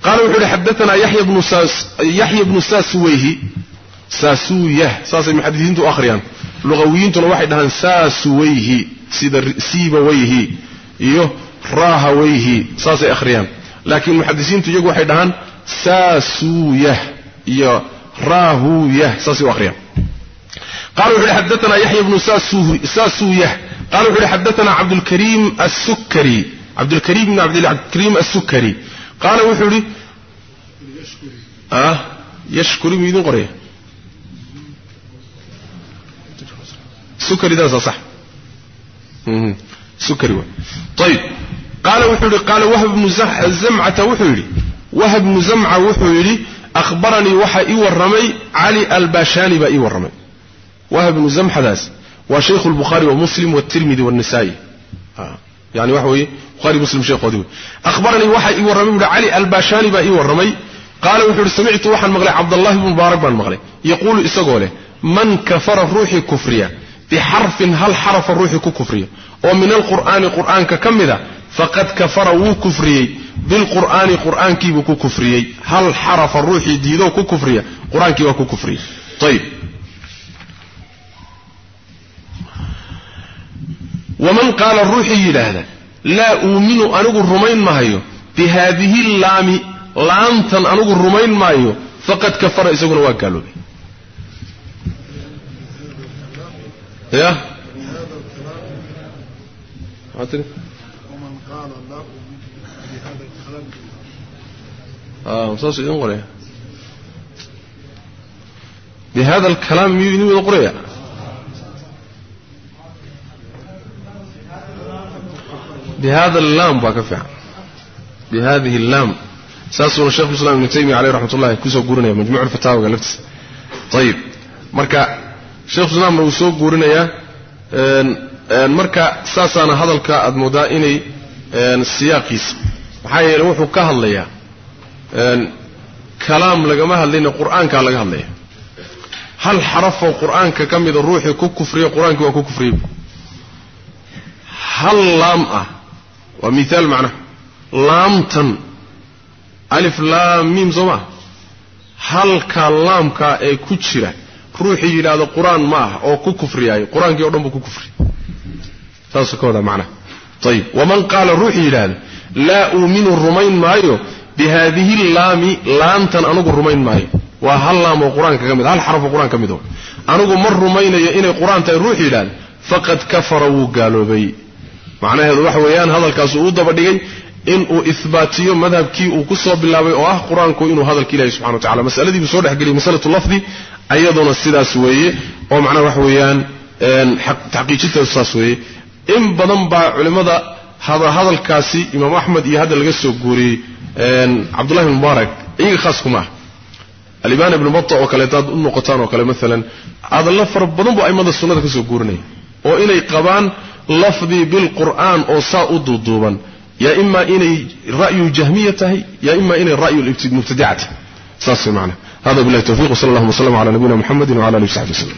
قال وحول حدثنا يحيى بن ساس يحيى بن ساسويه. ساسويه. ساس المحدثين تو اخريان يعني. لغويين تو واحد دهان ساسويه. سيد ويه يو راهويه. ساس اخريان لكن المحدثين تو يقو واحد هان ساسويه. يا إيوه، راهويه. ساس اخريان يعني. إيوه، يعني. قال وحول حدثنا يحيى بن ساسويه ساسويه. قال وحول حدثنا عبد الكريم السكري. عبد الكريم بن عبد الكريم السكري. قال وحوري آه يشكري ميدون قري سكري إذا صح سكري و. طيب قال وحوري قال وهب بن زمعة وحوري وهب بن زمعة وحوري أخبرني وحا إيو الرمي علي الباشاني با إيو الرمي وهب بن زمحة وشيخ البخاري ومسلم والترمذي والنسائي. آه. يعني وحوي بخاري مسلم شيخ ودوي أخبرني وحي إيو الرمي علي الباشاني با إيو الرمي قال وحر سمعت وحا المغلي عبد الله بن مبارك بن المغلي يقول إساقوله من كفر الروح كفريا؟ بحرف هل حرف الروح كفريا ومن القرآن قرآن ككمذا؟ فقد كفر وكفريا بالقرآن قرآن كي كفريا هل حرف الروح ديدو كفريا قرآن كي كفريا طيب. Waman qaala ruuxii yidhaahda laa uuminu anigu rumayn maayo bi haadihi laami laamtan anigu rumayn maayo faqad kafara isaguna waa gaaloobay ya saas idin qoraya bi hada alkalaam miyuu idin wada qoraya bihada allaam baa ka fiican bihadihi allaam saasuuna shekhu islam ibnu taymiya caleyh raxmat ullahi ku soo guurinaya majmuuc lfataawaga laftiisa ayib marka shekhu islaamna wuu soo guurinayaa marka saasaana hadalka aad moodaa inay siyaaqiisa maxaa yeele wuxuu ka hadlayaa kalaam lagama hadlayna qur'aankaa laga hadlaya hal xarafoo qur'aanka ka mida ruuxii ku kufriya qur'aankii waa ku kufriyey hal laam ah waa miaal macnaha laamtan. Alif laam miim soo maa halka laamkaa ee ku jira ruuxii yidhaahdo qur'aan ma ah oo ku kufriyaayo. Qur'aankii o dhan buu ku kufri saasuu ka macnaha ayib waman qaala ruuxii yidhaahda laa uuminu rumayn maayo bihaadihi laami laamtan anugu rumayn maayo. Waa hal laam oo qur'aanka ka mid hal xarafoo qur'aan ka mid oo anugu ma rumaynayo inay qur'aan tahay ruux yidhaahda faqad kafara wuu gaaloobay macnaheedu waxa weeyaan hadalkaasu uu daba dhigay inuu ihbaatiyo madhabkii uu ku soo bilaabay oo ah qur'aanku inuu hadalka ilahi subxana wa tacala masaladii buu soo dhexgeliyay masalatu lafdi ayaduna sidaas weeye oo macnaha waxa weeyaan taxqiijinteedu saas weeye. In badan baa culimmada hadalkaasi imaam axmed iyo hadda laga soo guuriyey cabdullahi mubaarak iyaga khaas kuma ah alimaan ibnu bata oo kale hadaad u noqotaan oo kale maalan hadallo fara badan buu aimada sunnada ka soo guurinaya oo inay qabaan لفظي بالقرآن أو ساء ضدوبا يا إما إني رأي جهميته يا إما إني رأي المبتدعته ساسي هذا بالله التوفيق وصلى الله وسلم على نبينا محمد وعلى نبينا محمد